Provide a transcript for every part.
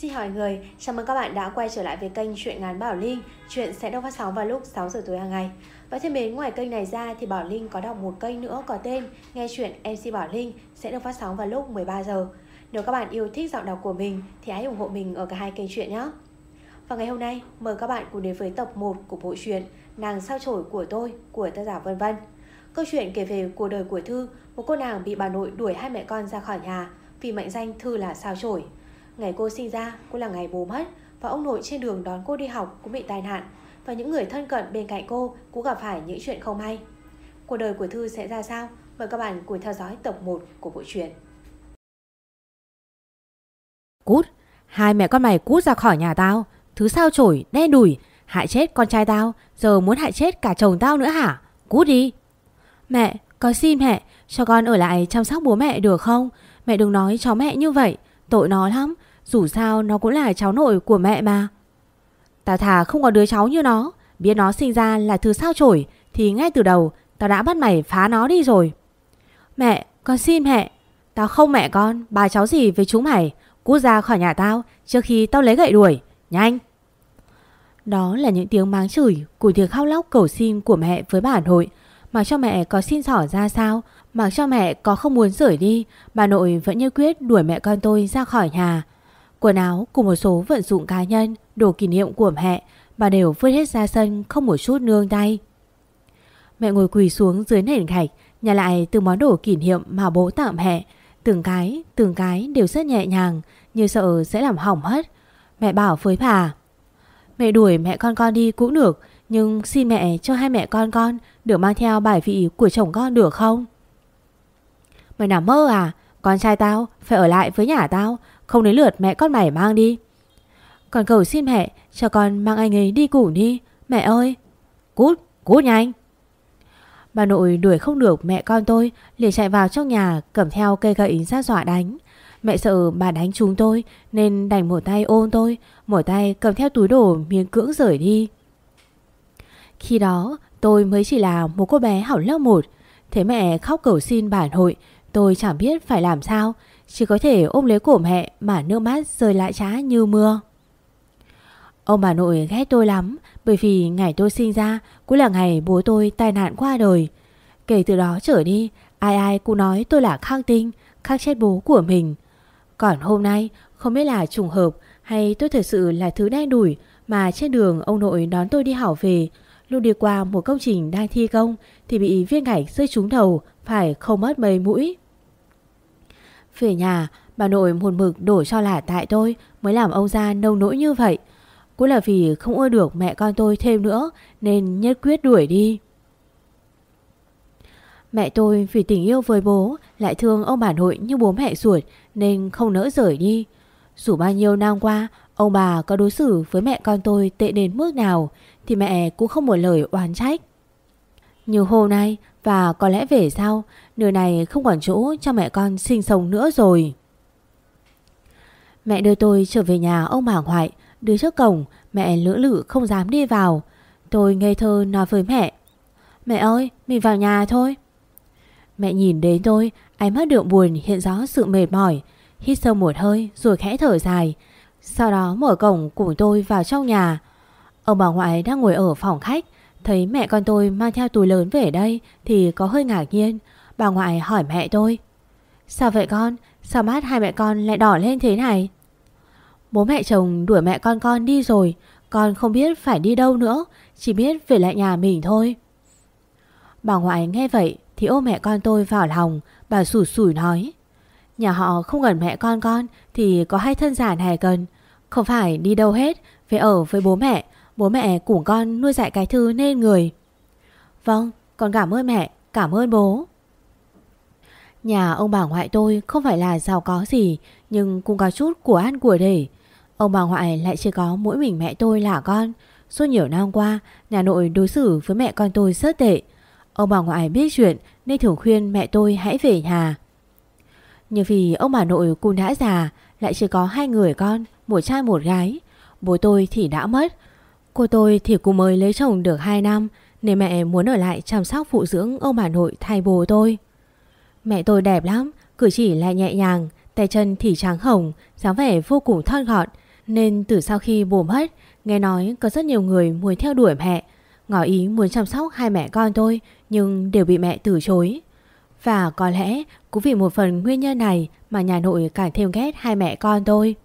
Xin hỏi người, chào mừng các bạn đã quay trở lại với kênh Chuyện ngắn Bảo Linh. Chuyện sẽ được phát sóng vào lúc 6 giờ tối hàng ngày. Và thêm mến, ngoài kênh này ra thì Bảo Linh có đọc một kênh nữa có tên Nghe Chuyện MC Bảo Linh sẽ được phát sóng vào lúc 13 giờ. Nếu các bạn yêu thích giọng đọc của mình thì hãy ủng hộ mình ở cả hai kênh chuyện nhé. Và ngày hôm nay, mời các bạn cùng đến với tập 1 của bộ truyện Nàng sao chổi của tôi của tác giả Vân Vân. Câu chuyện kể về cuộc đời của Thư, một cô nàng bị bà nội đuổi hai mẹ con ra khỏi nhà vì mệnh danh Thư là sao chổi. Ngày cô sinh ra cô là ngày bố mất và ông nội trên đường đón cô đi học cũng bị tai nạn và những người thân cận bên cạnh cô cũng gặp phải những chuyện không hay. Cuộc đời của Thư sẽ ra sao? Mời các bạn cùng theo dõi tập 1 của bộ truyện. Cút, hai mẹ con mày cút ra khỏi nhà tao. Thứ sao chổi, đen đủi, hại chết con trai tao, giờ muốn hại chết cả chồng tao nữa hả? Cút đi. Mẹ, con xin mẹ, cho con ở lại chăm sóc bố mẹ được không? Mẹ đừng nói cháu mẹ như vậy, tội nó lắm. Dù sao, nó cũng là cháu nội của mẹ mà. Tao thà không có đứa cháu như nó, Biết nó sinh ra là thứ sao chổi, Thì ngay từ đầu, Tao đã bắt mày phá nó đi rồi. Mẹ, con xin mẹ. Tao không mẹ con Bà cháu gì với chúng mày? Cút ra khỏi nhà tao Trước khi tao lấy gậy đuổi. Nhanh. Đó là những tiếng máng chửi Của tiếng khóc lóc cầu xin của mẹ với bà nội, mà cho mẹ có xin xỏ ra sao? Mặc cho mẹ có không muốn rời đi Bà nội vẫn như quyết đuổi mẹ con tôi ra khỏi nhà Quần áo cùng một số vận dụng cá nhân, đồ kỷ niệm của mẹ bà đều vứt hết ra sân không một chút nương tay. Mẹ ngồi quỳ xuống dưới nền gạch, nhà lại từ món đồ kỷ niệm mà bố tặng mẹ. Từng cái, từng cái đều rất nhẹ nhàng, như sợ sẽ làm hỏng hết. Mẹ bảo với bà, mẹ đuổi mẹ con con đi cũng được, nhưng xin mẹ cho hai mẹ con con được mang theo bài vị của chồng con được không? Mày nằm mơ à? Con trai tao phải ở lại với nhà tao không đến lượt mẹ con mày mang đi. Còn cầu xin mẹ Cho con mang anh ấy đi củ đi. Mẹ ơi! Cút, cút nhanh! Bà nội đuổi không được mẹ con tôi liền chạy vào trong nhà cầm theo cây gậy ra dọa đánh. Mẹ sợ bà đánh chúng tôi Nên đành một tay ôm tôi Một tay cầm theo túi đồ miếng cưỡng rời đi. Khi đó tôi mới chỉ là một cô bé hỏng lớp 1 Thế mẹ khóc cầu xin bà nội Tôi chẳng biết phải làm sao chỉ có thể ôm lấy cổ mẹ mà nước mắt rơi lại trá như mưa. Ông bà nội ghét tôi lắm bởi vì ngày tôi sinh ra cũng là ngày bố tôi tai nạn qua đời. Kể từ đó trở đi, ai ai cũng nói tôi là khang tinh, khắc chết bố của mình. Còn hôm nay, không biết là trùng hợp hay tôi thật sự là thứ đen đủi mà trên đường ông nội đón tôi đi học về. Lúc đi qua một công trình đang thi công thì bị viên gạch rơi trúng đầu, phải không mất mấy mũi. Về nhà, bà nội một mực đổ cho là tại tôi mới làm ông ra nông nỗi như vậy. Cũng là vì không ưa được mẹ con tôi thêm nữa nên nhất quyết đuổi đi. Mẹ tôi vì tình yêu với bố lại thương ông bà nội như bố mẹ ruột nên không nỡ rời đi. Dù bao nhiêu năm qua ông bà có đối xử với mẹ con tôi tệ đến mức nào thì mẹ cũng không một lời oán trách. Như hôm nay và có lẽ về sau, Nơi này không còn chỗ cho mẹ con sinh sống nữa rồi. Mẹ đưa tôi trở về nhà ông bà ngoại, Đưa trước cổng, Mẹ lưỡng lự không dám đi vào. Tôi ngây thơ nói với mẹ Mẹ ơi, mình vào nhà thôi. Mẹ nhìn đến tôi, Ánh mắt đượm buồn hiện rõ sự mệt mỏi, Hít sâu một hơi rồi khẽ thở dài. Sau đó mở cổng cùng tôi vào trong nhà. Ông bà ngoại đang ngồi ở phòng khách Thấy mẹ con tôi mang theo túi lớn về đây Thì có hơi ngạc nhiên Bà ngoại hỏi mẹ tôi, Sao vậy con? Sao mắt hai mẹ con lại đỏ lên thế này? Bố mẹ chồng đuổi mẹ con con đi rồi, Con không biết phải đi đâu nữa, Chỉ biết về lại nhà mình thôi Bà ngoại nghe vậy Thì ôm mẹ con tôi vào lòng, Bà sủi sủi nói, Nhà họ không gần mẹ con con Thì có hai thân giả này cần, Không phải đi đâu hết, Về ở với bố mẹ Bố mẹ cùng con nuôi dạy cái thư nên người. Vâng con cảm ơn mẹ, Cảm ơn bố. Nhà ông bà ngoại tôi không phải là giàu có gì, Nhưng cũng có chút của ăn của để. Ông bà ngoại lại chỉ có mỗi mình mẹ tôi là con. Suốt nhiều năm qua, Nhà nội đối xử với mẹ con tôi rất tệ. Ông bà ngoại biết chuyện Nên thường khuyên mẹ tôi hãy về nhà. Nhưng vì ông bà nội cũng đã già, Lại chỉ có hai người con, Một trai một gái, Bố tôi thì đã mất Cô tôi thì cũng mới lấy chồng được 2 năm, Nên mẹ muốn ở lại chăm sóc phụ dưỡng ông bà nội thay bố tôi. Mẹ tôi đẹp lắm, Cử chỉ lại nhẹ nhàng, Tay chân thì trắng hồng, dáng vẻ vô cùng thon gọn. Nên từ sau khi bố mất, Nghe nói có rất nhiều người muốn theo đuổi mẹ. Ngỏ ý muốn chăm sóc hai mẹ con tôi, Nhưng đều bị mẹ từ chối. Và có lẽ cũng vì một phần nguyên nhân này Mà nhà nội càng thêm ghét hai mẹ con tôi.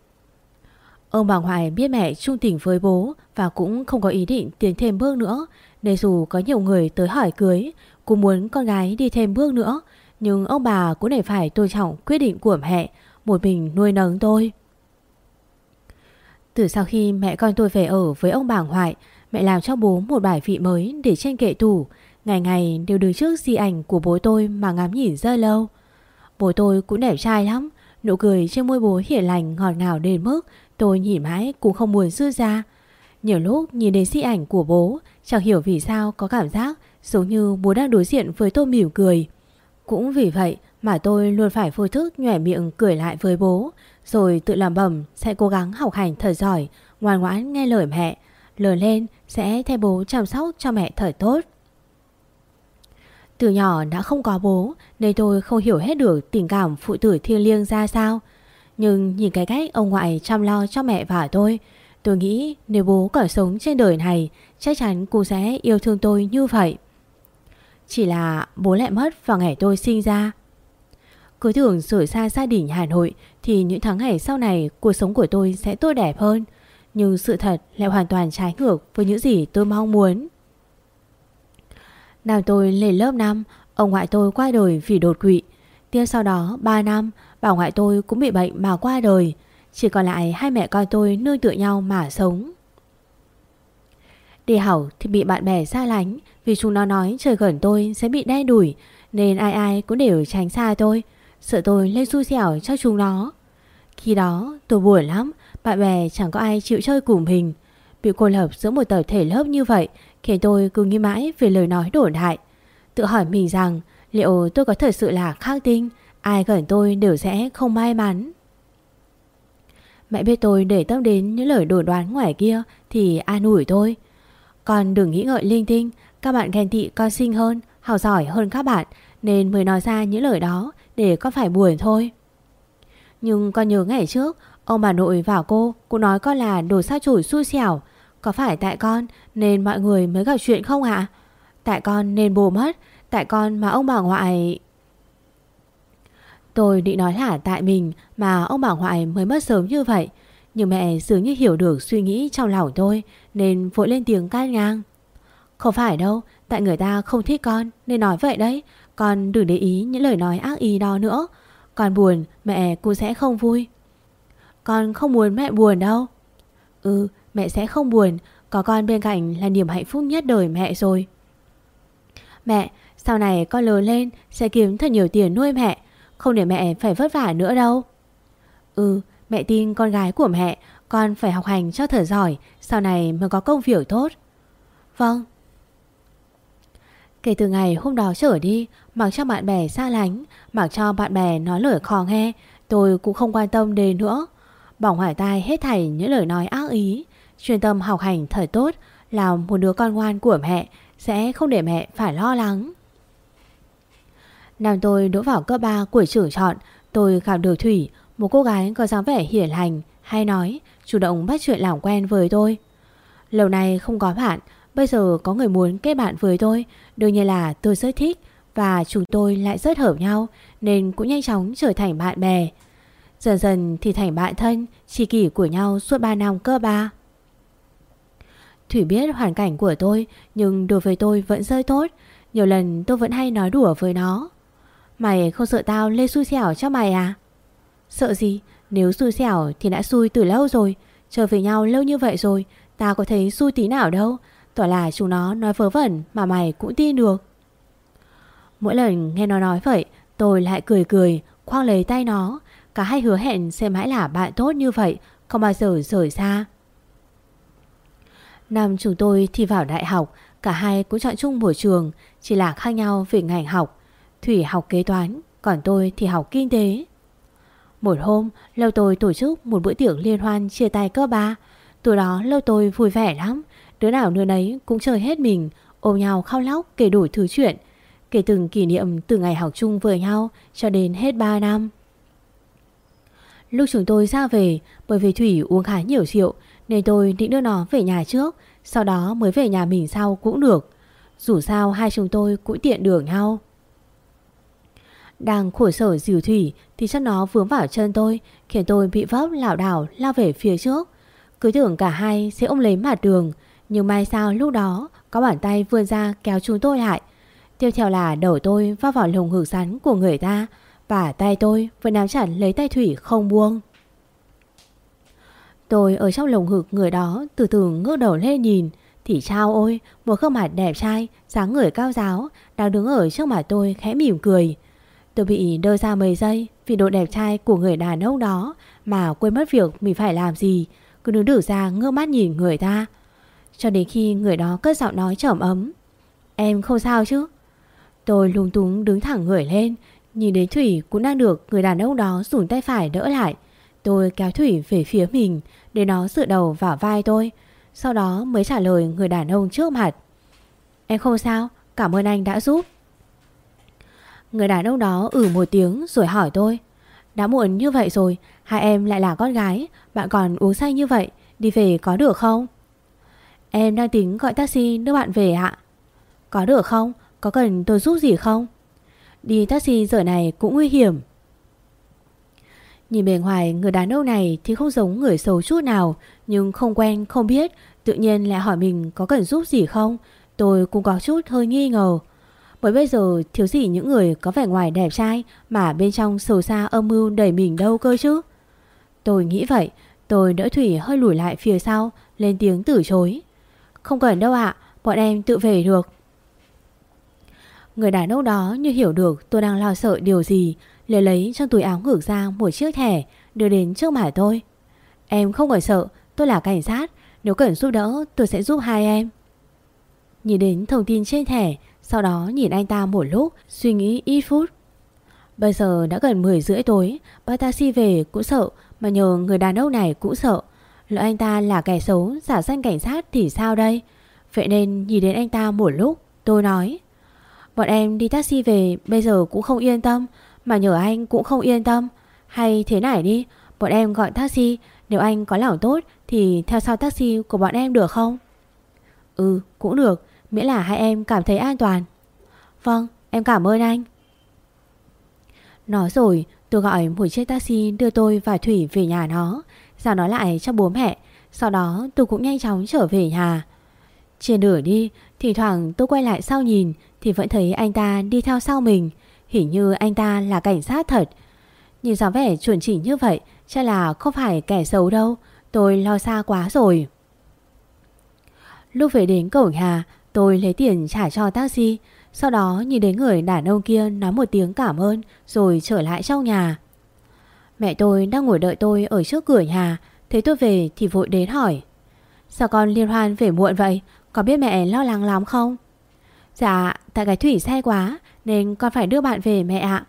Ông bà ngoại biết mẹ trung tình với bố và cũng không có ý định tiến thêm bước nữa, Nên dù có nhiều người tới hỏi cưới, Cũng muốn con gái đi thêm bước nữa, Nhưng ông bà cũng để phải tôn trọng quyết định của mẹ, Một mình nuôi nấng tôi Từ sau khi mẹ con tôi về ở với ông bà ngoại, Mẹ làm cho bố một bài vị mới để trên kệ tủ, Ngày ngày đều đứng trước di ảnh của bố tôi mà ngắm nhìn rất lâu. Bố tôi cũng đẹp trai lắm, Nụ cười trên môi bố hiền lành ngọt ngào đến mức Tôi nhìn mãi cũng không muốn dư ra. Nhiều lúc nhìn đến di ảnh của bố, Chẳng hiểu vì sao có cảm giác Giống như bố đang đối diện với tôi mỉm cười. Cũng vì vậy mà tôi luôn phải vô thức nhòe miệng cười lại với bố, Rồi tự làm bẩm sẽ cố gắng học hành thật giỏi, Ngoan ngoãn nghe lời mẹ, Lớn lên sẽ thay bố chăm sóc cho mẹ thật tốt. Từ nhỏ đã không có bố, Nên tôi không hiểu hết được tình cảm phụ tử thiêng liêng ra sao. Nhưng nhìn cái cách ông ngoại chăm lo cho mẹ và tôi Tôi nghĩ nếu bố còn sống trên đời này Chắc chắn cô sẽ yêu thương tôi như vậy Chỉ là bố lại mất vào ngày tôi sinh ra Cứ tưởng rời xa gia đình Hà Nội Thì những tháng ngày sau này cuộc sống của tôi sẽ tốt đẹp hơn nhưng sự thật lại hoàn toàn trái ngược với những gì tôi mong muốn. Năm tôi lên lớp 5, ông ngoại tôi qua đời vì đột quỵ. Tiếp sau đó 3 năm, bà ngoại tôi cũng bị bệnh mà qua đời. Chỉ còn lại hai mẹ con tôi nương tựa nhau mà sống. Đi học thì bị bạn bè xa lánh vì chúng nó nói trời gần tôi sẽ bị đe đuổi, nên ai ai cũng đều tránh xa tôi. Sợ tôi lên xui xẻo cho chúng nó. Khi đó, tôi buồn lắm, bạn bè chẳng có ai chịu chơi cùng mình Bị cô lập giữa một tập thể lớp như vậy, Khiến tôi cứ nghĩ mãi về lời nói đổ hại Tự hỏi mình rằng, Liệu tôi có thật sự là khác tinh, Ai gần tôi đều sẽ không may mắn Mẹ biết tôi để tâm đến những lời đồn đoán ngoài kia Thì an ủi tôi Con đừng nghĩ ngợi linh tinh, Các bạn ghen tị con xinh hơn, Học giỏi hơn các bạn, Nên mới nói ra những lời đó Để con phải buồn thôi. Nhưng con nhớ ngày trước, Ông bà nội và cô cũng nói con là đồ sa chổi xui xẻo. Có phải tại con nên mọi người mới gặp chuyện không ạ? Tại con nên bồ mất, Tại con mà ông bà ngoại... Tôi định nói là tại mình mà ông bà ngoại mới mất sớm như vậy. Nhưng mẹ dường như hiểu được suy nghĩ trong lòng tôi, Nên vội lên tiếng can ngang. Không phải đâu, Tại người ta không thích con, Nên nói vậy đấy. Con đừng để ý những lời nói ác ý đó nữa. Con buồn, mẹ cũng sẽ không vui. Con không muốn mẹ buồn đâu. Ừ mẹ sẽ không buồn. Có con bên cạnh là niềm hạnh phúc nhất đời mẹ rồi. Mẹ, Sau này con lớn lên, Sẽ kiếm thật nhiều tiền nuôi mẹ. Không để mẹ phải vất vả nữa đâu. Ừ mẹ tin con gái của mẹ, Con phải học hành cho thở giỏi, Sau này mới có công việc tốt. Vâng. Kể từ ngày hôm đó trở đi, Mặc cho bạn bè xa lánh, Mặc cho bạn bè nói lời khó nghe, Tôi cũng không quan tâm đến nữa. Bỏng hỏa tai hết thảy những lời nói ác ý, Chuyên tâm học hành thật tốt Là một đứa con ngoan của mẹ Sẽ không để mẹ phải lo lắng. Năm tôi đỗ vào cấp 3 của trưởng chọn Tôi gặp được Thủy. Một cô gái có dáng vẻ hiền lành, Hay nói, chủ động bắt chuyện làm quen với tôi. Lâu nay không có bạn, Bây giờ có người muốn kết bạn với tôi. Đương nhiên là tôi rất thích, Và chúng tôi lại rất hợp nhau, Nên cũng nhanh chóng trở thành bạn bè. Dần dần thì thành bạn thân Chỉ kỷ của nhau suốt 3 năm cơ ba. Thủy biết hoàn cảnh của tôi, Nhưng đối với tôi vẫn rơi tốt. Nhiều lần tôi vẫn hay nói đùa với nó. Mày không sợ tao lê xui xẻo cho mày à? Sợ gì? Nếu xui xẻo thì đã xui từ lâu rồi. Chờ với nhau lâu như vậy rồi Tao có thấy xui tí nào đâu. Tỏa là chúng nó nói vớ vẩn Mà mày cũng tin được. Mỗi lần nghe nó nói vậy, Tôi lại cười cười Khoang lấy tay nó. Cả hai hứa hẹn sẽ mãi là bạn tốt như vậy, Không bao giờ rời xa. Năm chúng tôi thi vào đại học, Cả hai cũng chọn chung một trường, Chỉ là khác nhau về ngành học. Thủy học kế toán, Còn tôi thì học kinh tế. Một hôm, Lâu tôi tổ chức một bữa tiệc liên hoan chia tay cơ ba. Từ đó, lâu tôi vui vẻ lắm. Đứa nào đứa nấy cũng chơi hết mình, Ôm nhau khao lóc kể đủ thứ chuyện, Kể từng kỷ niệm từ ngày học chung với nhau Cho đến hết 3 năm. Lúc chúng tôi ra về, Bởi vì Thủy uống khá nhiều rượu, Nên tôi định đưa nó về nhà trước, Sau đó mới về nhà mình sau cũng được. Dù sao, hai chúng tôi cũng tiện đường nhau. Đang khổ sở dìu Thủy Thì chắc nó vướng vào chân tôi, Khiến tôi bị vấp lảo đảo lao về phía trước. Cứ tưởng cả hai sẽ ôm lấy mặt đường, Nhưng mai sao lúc đó Có bàn tay vươn ra kéo chúng tôi lại. Tiếp theo là đầu tôi vào vào lồng ngực rắn của người ta Và tay tôi vẫn nắm chặt lấy tay Thủy không buông. Tôi ở trong lồng ngực người đó từ từ ngước đầu lên nhìn, Thì trao ôi, Một gương mặt đẹp trai, dáng người cao giáo, Đang đứng ở trước mặt tôi khẽ mỉm cười. Tôi bị đơ ra mấy giây Vì độ đẹp trai của người đàn ông đó Mà quên mất việc mình phải làm gì. Cứ đứng đử ra ngơ mắt nhìn người ta. Cho đến khi người đó cất giọng nói trầm ấm. Em không sao chứ? Tôi lung túng đứng thẳng người lên, Nhìn đến Thủy cũng đang được người đàn ông đó dùng tay phải đỡ lại. Tôi kéo Thủy về phía mình Để nó dựa đầu vào vai tôi, Sau đó mới trả lời người đàn ông trước mặt. Em không sao, Cảm ơn anh đã giúp. Người đàn ông đó ử một tiếng rồi hỏi tôi, Đã muộn như vậy rồi, Hai em lại là con gái, Bạn còn uống say như vậy, Đi về có được không? Em đang tính gọi taxi đưa bạn về ạ. Có được không? Có cần tôi giúp gì không? Đi taxi giờ này cũng nguy hiểm. Nhìn bề ngoài người đàn ông này thì không giống người xấu chút nào, Nhưng không quen, không biết, Tự nhiên lại hỏi mình có cần giúp gì không? Tôi cũng có chút hơi nghi ngờ. Bởi bây giờ thiếu gì những người có vẻ ngoài đẹp trai Mà bên trong sầu xa âm mưu đầy mình đâu cơ chứ? Tôi nghĩ vậy, Tôi đỡ Thủy hơi lùi lại phía sau, Lên tiếng từ chối. Không cần đâu ạ, Bọn em tự về được. Người đàn ông đó như hiểu được tôi đang lo sợ điều gì Lấy lấy trong túi áo ngược ra một chiếc thẻ, Đưa đến trước mặt tôi. Em không phải sợ, Tôi là cảnh sát, Nếu cần giúp đỡ tôi sẽ giúp hai em. Nhìn đến thông tin trên thẻ sau đó nhìn anh ta một lúc, Suy nghĩ ít phút. Bây giờ đã gần 10 rưỡi tối Bắt taxi về cũng sợ, Mà nhờ người đàn ông này cũng sợ. Lỡ anh ta là kẻ xấu, giả danh cảnh sát thì sao đây? Vậy nên nhìn đến anh ta một lúc, Tôi nói, Bọn em đi taxi về bây giờ cũng không yên tâm, Mà nhờ anh cũng không yên tâm. Hay thế này đi, Bọn em gọi taxi, Nếu anh có lòng tốt Thì theo sau taxi của bọn em được không? Ừ cũng được. Miễn là hai em cảm thấy an toàn. Vâng em cảm ơn anh. Nói rồi, tôi gọi một chiếc taxi đưa tôi và Thủy về nhà nó. Giao nó lại cho bố mẹ. Sau đó, tôi cũng nhanh chóng trở về nhà. Trên đường đi, Thỉnh thoảng tôi quay lại sau nhìn thì vẫn thấy anh ta đi theo sau mình. Hình như anh ta là cảnh sát thật. Nhìn dáng vẻ chuẩn chỉnh như vậy, Chắc là không phải kẻ xấu đâu. Tôi lo xa quá rồi. Lúc về đến cổng nhà Tôi lấy tiền trả cho taxi. Sau đó nhìn đến người đàn ông kia Nói một tiếng cảm ơn, Rồi trở lại trong nhà. Mẹ tôi đang ngồi đợi tôi ở trước cửa nhà. Thấy tôi về thì vội đến hỏi. Sao con liên hoan về muộn vậy? Có biết mẹ lo lắng lắm không? Dạ tại cái Thủy xe quá, Nên con phải đưa bạn về mẹ ạ.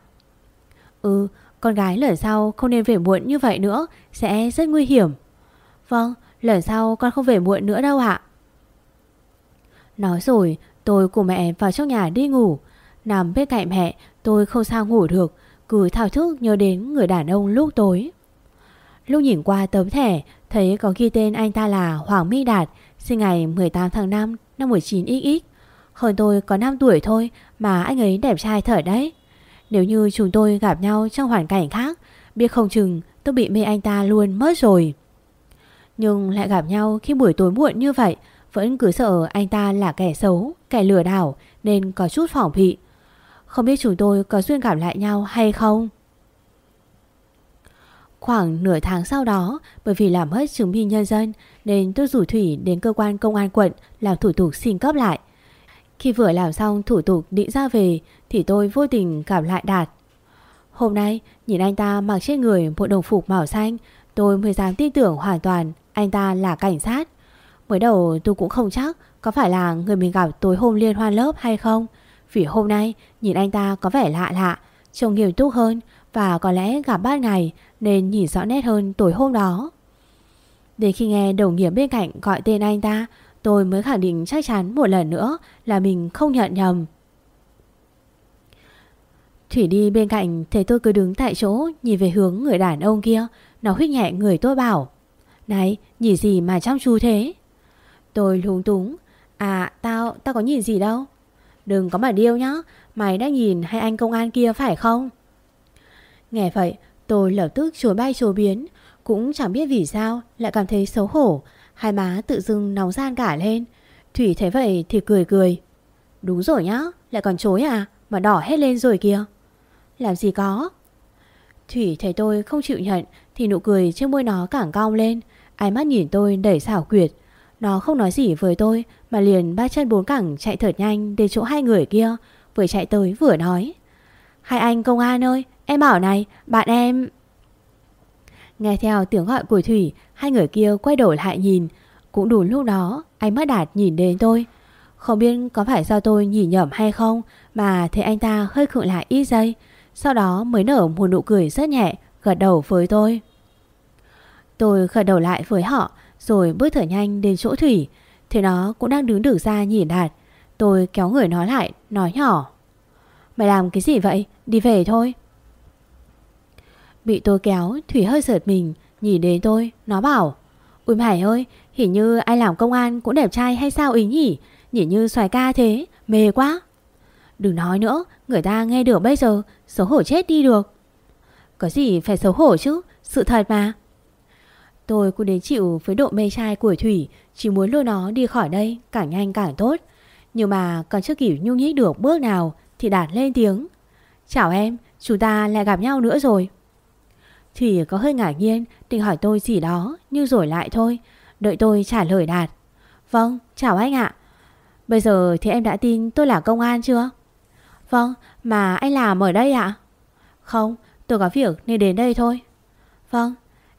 Ừ con gái lần sau không nên về muộn như vậy nữa, Sẽ rất nguy hiểm. Vâng lần sau con không về muộn nữa đâu ạ. Nói rồi tôi cùng mẹ vào trong nhà đi ngủ Nằm bên cạnh mẹ tôi không sao ngủ được Cứ thao thức nhớ đến người đàn ông lúc tối Lúc nhìn qua tấm thẻ Thấy có ghi tên anh ta là Hoàng Minh Đạt Sinh ngày 18 tháng 5 năm 19XX hơn tôi có 5 tuổi thôi mà anh ấy đẹp trai thở đấy. Nếu như chúng tôi gặp nhau trong hoàn cảnh khác, biết không chừng tôi bị mê anh ta luôn mất rồi. Nhưng lại gặp nhau khi buổi tối muộn như vậy, vẫn cứ sợ anh ta là kẻ xấu, kẻ lừa đảo nên có chút phỏng bị. Không biết chúng tôi có duyên gặp lại nhau hay không? Khoảng nửa tháng sau đó, bởi vì làm hết chứng minh nhân dân nên tôi rủ Thủy đến cơ quan công an quận làm thủ tục xin cấp lại. Khi vừa làm xong thủ tục định ra về thì tôi vô tình gặp lại Đạt. Hôm nay nhìn anh ta mặc trên người bộ đồng phục màu xanh tôi mới dám tin tưởng hoàn toàn anh ta là cảnh sát. Mới đầu tôi cũng không chắc có phải là người mình gặp tối hôm liên hoan lớp hay không. Vì hôm nay nhìn anh ta có vẻ lạ lạ, trông nghiêm túc hơn và có lẽ gặp ban ngày nên nhìn rõ nét hơn tối hôm đó. Đến khi nghe đồng nghiệp bên cạnh gọi tên anh ta Tôi mới khẳng định chắc chắn một lần nữa là mình không nhận nhầm. Thủy đi bên cạnh thấy tôi cứ đứng tại chỗ nhìn về hướng người đàn ông kia. Nó huyết nhẹ người tôi bảo Này nhìn gì mà chăm chú thế Tôi lúng túng. À tao, tao có nhìn gì đâu. Đừng có mà điêu nhá. Mày đã nhìn hai anh công an kia phải không? Nghe vậy tôi lập tức trồi bay trồi biến. Cũng chẳng biết vì sao lại cảm thấy xấu hổ. Hai má tự dưng nóng gian cả lên. Thủy thấy vậy thì cười cười. Đúng rồi nhá Lại còn chối à? Mà đỏ hết lên rồi kìa. Làm gì có? Thủy thấy tôi không chịu nhận Thì nụ cười trên môi nó càng cong lên. Ánh mắt nhìn tôi đầy xảo quyệt. Nó không nói gì với tôi, Mà liền ba chân bốn cẳng chạy thật nhanh Đến chỗ hai người kia, Vừa chạy tới vừa nói. Hai anh công an ơi, Em bảo này, bạn em Nghe theo tiếng gọi của Thủy, Hai người kia quay đầu lại nhìn. Cũng đủ lúc đó anh mắt đạt nhìn đến tôi. Không biết có phải do tôi nhìn nhầm hay không, Mà thấy anh ta hơi khựng lại ít giây. Sau đó mới nở một nụ cười rất nhẹ, Gật đầu với tôi. Tôi gật đầu lại với họ. Rồi bước thở nhanh đến chỗ Thủy. Thì nó cũng đang đứng được ra nhìn Đạt Tôi kéo người nó lại, Nói nhỏ. Mày làm cái gì vậy? Đi về thôi. Bị tôi kéo, Thủy hơi sợt mình, Nhìn đến tôi, Nó bảo Ui mày ơi, Hình như ai làm công an cũng đẹp trai hay sao ý nhỉ? Nhìn như xoài ca thế, Mê quá. Đừng nói nữa, Người ta nghe được bây giờ, Xấu hổ chết đi được. Có gì phải xấu hổ chứ, Sự thật mà. Tôi cũng đến chịu với độ mê trai của Thủy Chỉ muốn lôi nó đi khỏi đây Càng nhanh càng tốt. Nhưng mà còn chưa kịp nhung nhích được bước nào Thì Đạt lên tiếng. Chào em, chúng ta lại gặp nhau nữa rồi. Thủy có hơi ngạc nhiên Định hỏi tôi gì đó Nhưng rồi lại thôi. Đợi tôi trả lời Đạt Vâng, chào anh ạ. Bây giờ thì em đã tin tôi là công an chưa? Vâng, mà anh làm ở đây ạ? Không, tôi có việc nên đến đây thôi. Vâng,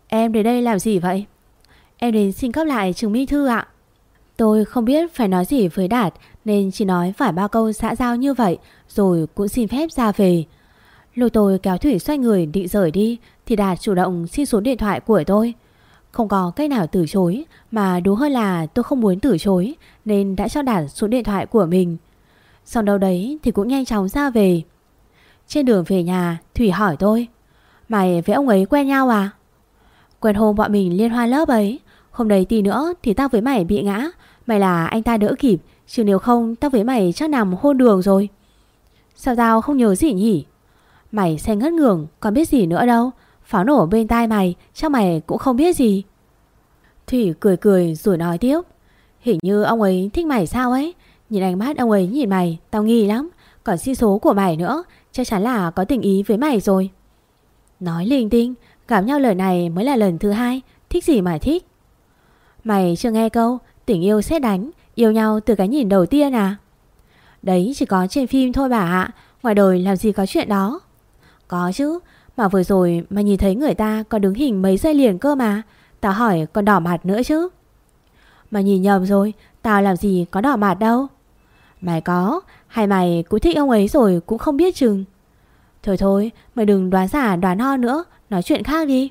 em đến đây làm gì vậy? Em đến xin cấp lại chứng minh thư ạ. Tôi không biết phải nói gì với Đạt, Nên chỉ nói vài ba câu xã giao như vậy, Rồi cũng xin phép ra về. Lúc tôi kéo Thủy xoay người định rời đi, Thì Đạt chủ động xin số điện thoại của tôi. Không có cách nào từ chối, Mà đúng hơn là tôi không muốn từ chối, Nên đã cho Đạt số điện thoại của mình. Sau đâu đấy thì cũng nhanh chóng ra về. Trên đường về nhà, Thủy hỏi tôi, Mày với ông ấy quen nhau à? Quen hôm bọn mình liên hoan lớp ấy. Hôm đấy tí nữa thì tao với mày bị ngã. Mày là anh ta đỡ kịp, Chứ nếu không tao với mày chắc nằm hôn đường rồi. Sao tao không nhớ gì nhỉ? Mày xe ngất ngường Còn biết gì nữa đâu. Pháo nổ bên tai mày, Chắc mày cũng không biết gì. Thủy cười cười rồi nói tiếp. Hình như ông ấy thích mày sao ấy. Nhìn ánh mắt ông ấy nhìn mày, Tao nghi lắm. Còn xin số của mày nữa, Chắc chắn là có tình ý với mày rồi. Nói linh tinh Gặp nhau lời này mới là lần thứ hai. Thích gì mà thích. Mày chưa nghe câu, Tình yêu xét đánh, Yêu nhau từ cái nhìn đầu tiên à? Đấy chỉ có trên phim thôi bà ạ, Ngoài đời làm gì có chuyện đó. Có chứ, Mà vừa rồi mà nhìn thấy người ta còn đứng hình mấy giây liền cơ mà, Tao hỏi còn đỏ mặt nữa chứ. Mà nhìn nhầm rồi, Tao làm gì có đỏ mặt đâu. Mày có, Hay mày cũng thích ông ấy rồi cũng không biết chừng. Thôi thôi, Mày đừng đoán giả đoán ho nữa Nói chuyện khác đi.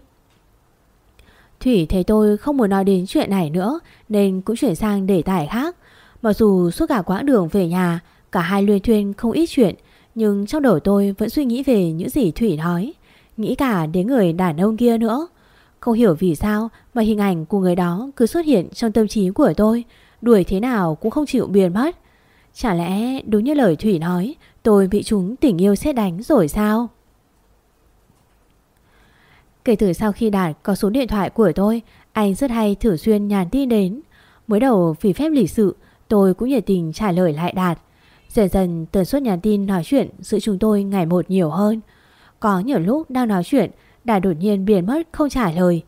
Thủy thấy tôi không muốn nói đến chuyện này nữa, Nên cũng chuyển sang đề tài khác. Mặc dù suốt cả quãng đường về nhà, Cả hai luyên thuyên không ít chuyện, Nhưng trong đầu tôi vẫn suy nghĩ về những gì Thủy nói, Nghĩ cả đến người đàn ông kia nữa. Không hiểu vì sao Mà hình ảnh của người đó cứ xuất hiện trong tâm trí của tôi, Đuổi thế nào cũng không chịu biến mất. Chả lẽ đúng như lời Thủy nói, Tôi bị chúng tình yêu xét đánh rồi sao? Kể từ sau khi Đạt có số điện thoại của tôi, Anh rất hay thử xuyên nhàn tin đến. Mới đầu vì phép lịch sự, Tôi cũng nhiệt tình trả lời lại Đạt. Dần dần, tần suất nhắn tin nói chuyện Giữa chúng tôi ngày một nhiều hơn. Có nhiều lúc đang nói chuyện, Đạt đột nhiên biến mất không trả lời.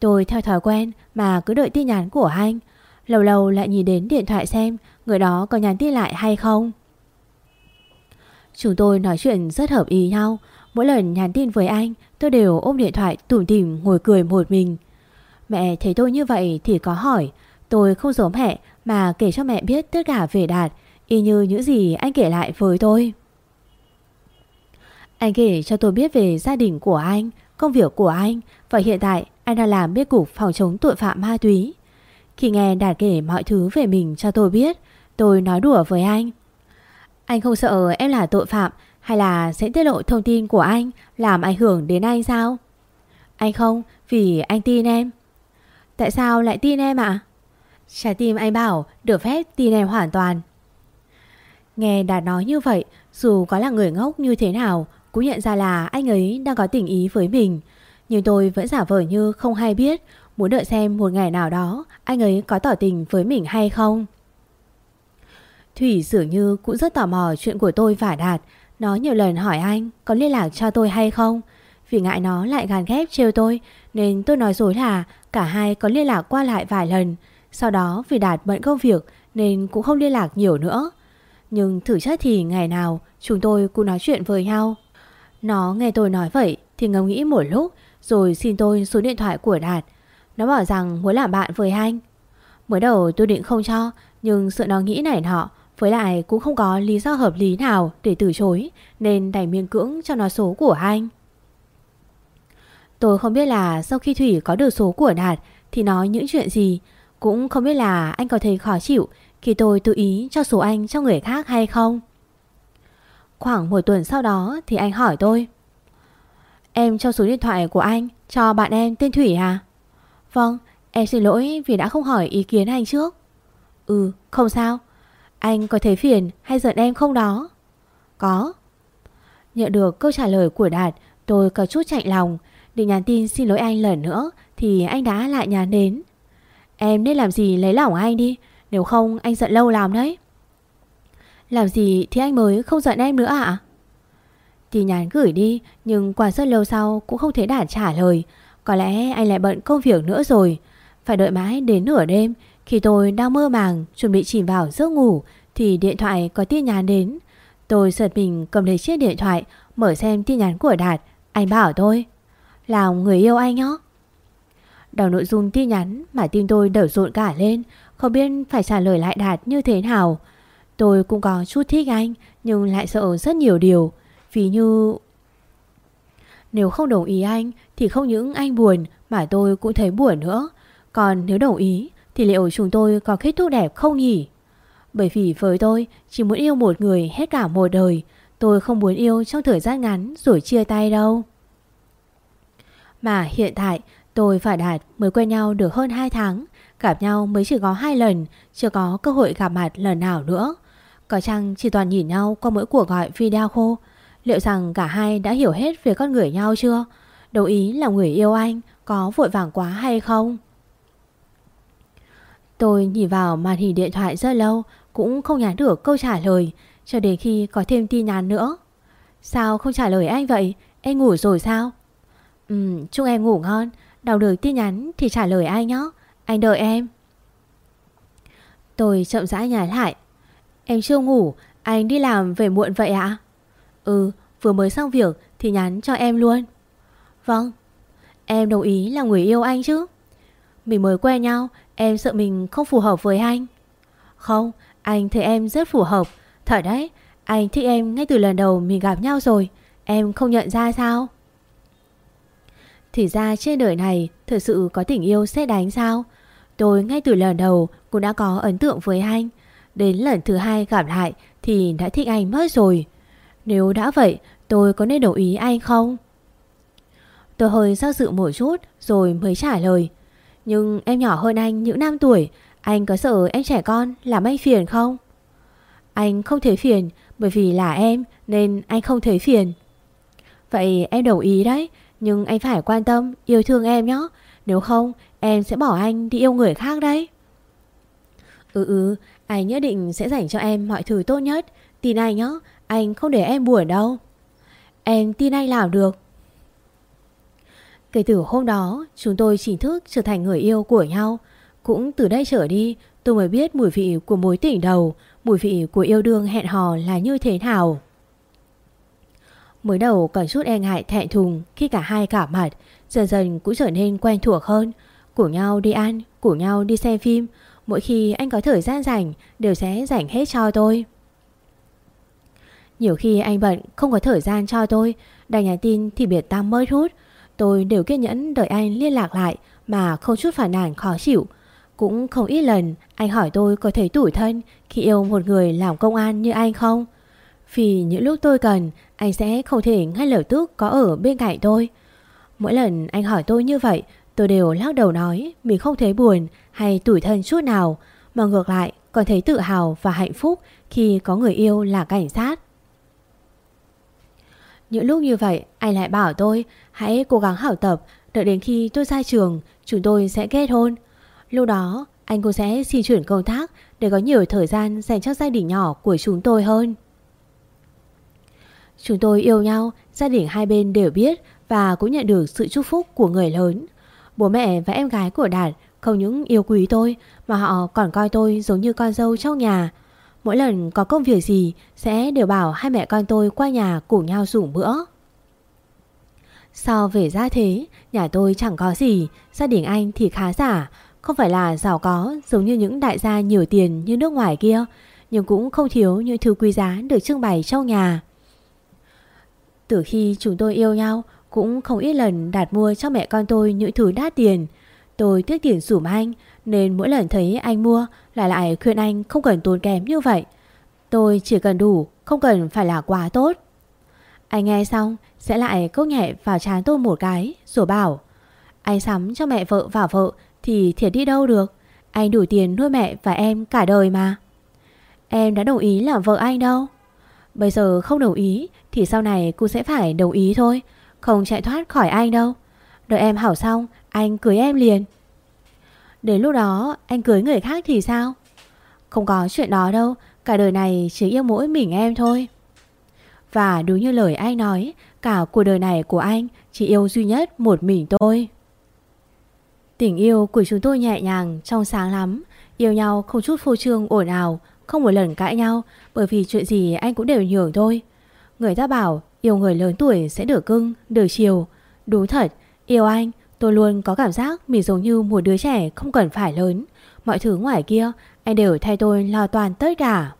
Tôi theo thói quen mà cứ đợi tin nhắn của anh. Lâu lâu lại nhìn đến điện thoại xem Người đó có nhắn tin lại hay không. Chúng tôi nói chuyện rất hợp ý nhau Mỗi lần nhắn tin với anh, Tôi đều ôm điện thoại tủm tỉm ngồi cười một mình. Mẹ thấy tôi như vậy thì có hỏi, Tôi không giấu mẹ mà kể cho mẹ biết tất cả về Đạt, Y như những gì anh kể lại với tôi. Anh kể cho tôi biết về gia đình của anh, Công việc của anh, Và hiện tại anh đang làm biết cục phòng chống tội phạm ma túy. Khi nghe Đạt kể mọi thứ về mình cho tôi biết, Tôi nói đùa với anh. Anh không sợ em là tội phạm hay là sẽ tiết lộ thông tin của anh làm ảnh hưởng đến anh sao? Anh không, vì anh tin em. Tại sao lại tin em ạ? Trái tim anh bảo được phép tin em hoàn toàn. Nghe Đạt nói như vậy, dù có là người ngốc như thế nào, cũng nhận ra là anh ấy đang có tình ý với mình. Nhưng tôi vẫn giả vờ như không hay biết, muốn đợi xem một ngày nào đó anh ấy có tỏ tình với mình hay không. Thủy dường như cũng rất tò mò chuyện của tôi và Đạt. Nó nhiều lần hỏi anh có liên lạc cho tôi hay không. Vì ngại nó lại gàn ghép trêu tôi, nên tôi nói dối là cả hai có liên lạc qua lại vài lần. Sau đó vì Đạt bận công việc nên cũng không liên lạc nhiều nữa. Nhưng thử chất thì ngày nào chúng tôi cũng nói chuyện với nhau. Nó nghe tôi nói vậy thì ngẫm nghĩ một lúc rồi xin tôi số điện thoại của Đạt. Nó bảo rằng muốn làm bạn với anh. Mới đầu tôi định không cho, nhưng sợ nó nghĩ này nọ với lại cũng không có lý do hợp lý nào để từ chối nên đành miên cưỡng cho nó số của anh. Tôi không biết là sau khi Thủy có được số của Đạt thì nói những chuyện gì. Cũng không biết là anh có thấy khó chịu khi tôi tự ý cho số anh cho người khác hay không. Khoảng một tuần sau đó thì anh hỏi tôi. Em cho số điện thoại của anh cho bạn em tên Thủy à? Vâng, em xin lỗi vì đã không hỏi ý kiến anh trước. Ừ, không sao. Anh có thấy phiền hay giận em không đó? Có. Nhận được câu trả lời của Đạt, tôi có chút chạy lòng. Định nhắn tin xin lỗi anh lần nữa thì anh đã lại nhắn đến. Em nên làm gì lấy lòng anh đi, nếu không anh giận lâu làm đấy. Làm gì thì anh mới không giận em nữa ạ? À? Tin nhắn gửi đi nhưng qua rất lâu sau cũng không thấy Đạt trả lời. Có lẽ anh lại bận công việc nữa rồi. Phải đợi mãi đến nửa đêm khi tôi đang mơ màng, chuẩn bị chìm vào giấc ngủ, thì điện thoại có tin nhắn đến. Tôi giật mình cầm lấy chiếc điện thoại, mở xem tin nhắn của Đạt. Anh bảo tôi, là người yêu anh nhá. đọc nội dung tin nhắn mà tim tôi đỡ rộn cả lên, không biết phải trả lời lại Đạt như thế nào. Tôi cũng có chút thích anh, nhưng lại sợ rất nhiều điều. Vì như... Nếu không đồng ý anh, thì không những anh buồn mà tôi cũng thấy buồn nữa. Còn nếu đồng ý thì liệu chúng tôi có kết thúc đẹp không nhỉ? Bởi vì với tôi chỉ muốn yêu một người hết cả một đời. Tôi không muốn yêu trong thời gian ngắn rồi chia tay đâu. Mà hiện tại tôi và Đạt mới quen nhau được hơn 2 tháng. Gặp nhau mới chỉ có hai lần, chưa có cơ hội gặp mặt lần nào nữa. Có chăng chỉ toàn nhìn nhau qua mỗi cuộc gọi video khô. Liệu rằng cả hai đã hiểu hết về con người nhau chưa? Đồng ý là người yêu anh có vội vàng quá hay không? Tôi nhìn vào màn hình điện thoại rất lâu cũng không nhắn được câu trả lời cho đến khi có thêm tin nhắn nữa. Sao không trả lời anh vậy? Em ngủ rồi sao? Ừ, chúc em ngủ ngon. Đọc được tin nhắn thì trả lời anh nhé. Anh đợi em. Tôi chậm rãi nhả lại. Em chưa ngủ, anh đi làm về muộn vậy ạ? Ừ, vừa mới xong việc thì nhắn cho em luôn. Vâng, em đồng ý là người yêu anh chứ. Mình mới quen nhau, em sợ mình không phù hợp với anh. Không, anh thấy em rất phù hợp. Thật đấy, anh thích em ngay từ lần đầu mình gặp nhau rồi. Em không nhận ra sao? Thì ra trên đời này thật sự có tình yêu sẽ đánh sao? Tôi ngay từ lần đầu cũng đã có ấn tượng với anh. Đến lần thứ hai gặp lại thì đã thích anh mất rồi. Nếu đã vậy, tôi có nên đồng ý anh không? Tôi hơi do dự một chút rồi mới trả lời. Nhưng em nhỏ hơn anh những năm tuổi, anh có sợ em trẻ con làm anh phiền không? Anh không thấy phiền bởi vì là em nên anh không thấy phiền. Vậy em đồng ý đấy, nhưng anh phải quan tâm, yêu thương em nhé. Nếu không, em sẽ bỏ anh đi yêu người khác đấy. Ừ ừ, anh nhất định sẽ dành cho em mọi thứ tốt nhất. Tin anh nhé, anh không để em buồn đâu. Em tin anh làm được. Kể từ hôm đó, chúng tôi chính thức trở thành người yêu của nhau. Cũng từ đây trở đi, tôi mới biết mùi vị của mối tình đầu, mùi vị của yêu đương hẹn hò là như thế nào. Mới đầu còn chút e ngại thẹn thùng khi cả hai cả mặt, dần dần cũng trở nên quen thuộc hơn. Cùng nhau đi ăn, cùng nhau đi xem phim, mỗi khi anh có thời gian rảnh đều sẽ dành hết cho tôi. Nhiều khi anh bận không có thời gian cho tôi, đành nhắn tin thì biệt tăng mới hút. Tôi đều kiên nhẫn đợi anh liên lạc lại mà không chút phản nản khó chịu. Cũng không ít lần anh hỏi tôi có thấy tủi thân khi yêu một người làm công an như anh không? Vì những lúc tôi cần, anh sẽ không thể ngay lập tức có ở bên cạnh tôi. Mỗi lần anh hỏi tôi như vậy Tôi đều lắc đầu nói Mình không thấy buồn hay tủi thân chút nào Mà ngược lại còn thấy tự hào và hạnh phúc Khi có người yêu là cảnh sát những lúc như vậy, Anh lại bảo tôi, Hãy cố gắng học tập, Đợi đến khi tôi ra trường, Chúng tôi sẽ kết hôn. Lúc đó, anh cũng sẽ xin chuyển công tác Để có nhiều thời gian dành cho gia đình nhỏ của chúng tôi hơn. Chúng tôi yêu nhau, Gia đình hai bên đều biết Và cũng nhận được sự chúc phúc của người lớn. Bố mẹ và em gái của Đạt Không những yêu quý tôi, Mà họ còn coi tôi giống như con dâu trong nhà. Mỗi lần có công việc gì, Sẽ đều bảo hai mẹ con tôi qua nhà cùng nhau dùng bữa. Sau về gia thế? Nhà tôi chẳng có gì. Gia đình anh thì khá giả. Không phải là giàu có, giống như những đại gia nhiều tiền như nước ngoài kia, Nhưng cũng không thiếu những thứ quý giá được trưng bày trong nhà. Từ khi chúng tôi yêu nhau, Cũng không ít lần đặt mua cho mẹ con tôi những thứ đắt tiền. Tôi tiếc tiền dùm anh nên mỗi lần thấy anh mua, Lại lại khuyên anh không cần tốn kém như vậy. Tôi chỉ cần đủ, Không cần phải là quá tốt. Anh nghe xong, Sẽ lại cốc nhẹ vào trán tôi một cái, Rồi bảo, Anh sắm cho mẹ vợ và vợ Thì thiệt đi đâu được? Anh đủ tiền nuôi mẹ và em cả đời mà. Em đã đồng ý làm vợ anh đâu. Bây giờ không đồng ý Thì sau này cô sẽ phải đồng ý thôi, Không chạy thoát khỏi anh đâu. Đợi em hảo xong, Anh cưới em liền. Đến lúc đó, anh cưới người khác thì sao? Không có chuyện đó đâu, Cả đời này chỉ yêu mỗi mình em thôi. Và đúng như lời anh nói, Cả cuộc đời này của anh Chỉ yêu duy nhất một mình tôi. Tình yêu của chúng tôi nhẹ nhàng, Trong sáng lắm. Yêu nhau không chút phô trương, ồn ào, không một lần cãi nhau, Bởi vì chuyện gì anh cũng đều nhường thôi. Người ta bảo, yêu người lớn tuổi sẽ được cưng, Được chiều. Đúng thật, Yêu anh Tôi luôn có cảm giác mình giống như một đứa trẻ không cần phải lớn. Mọi thứ ngoài kia, Anh đều thay tôi lo toàn tất cả.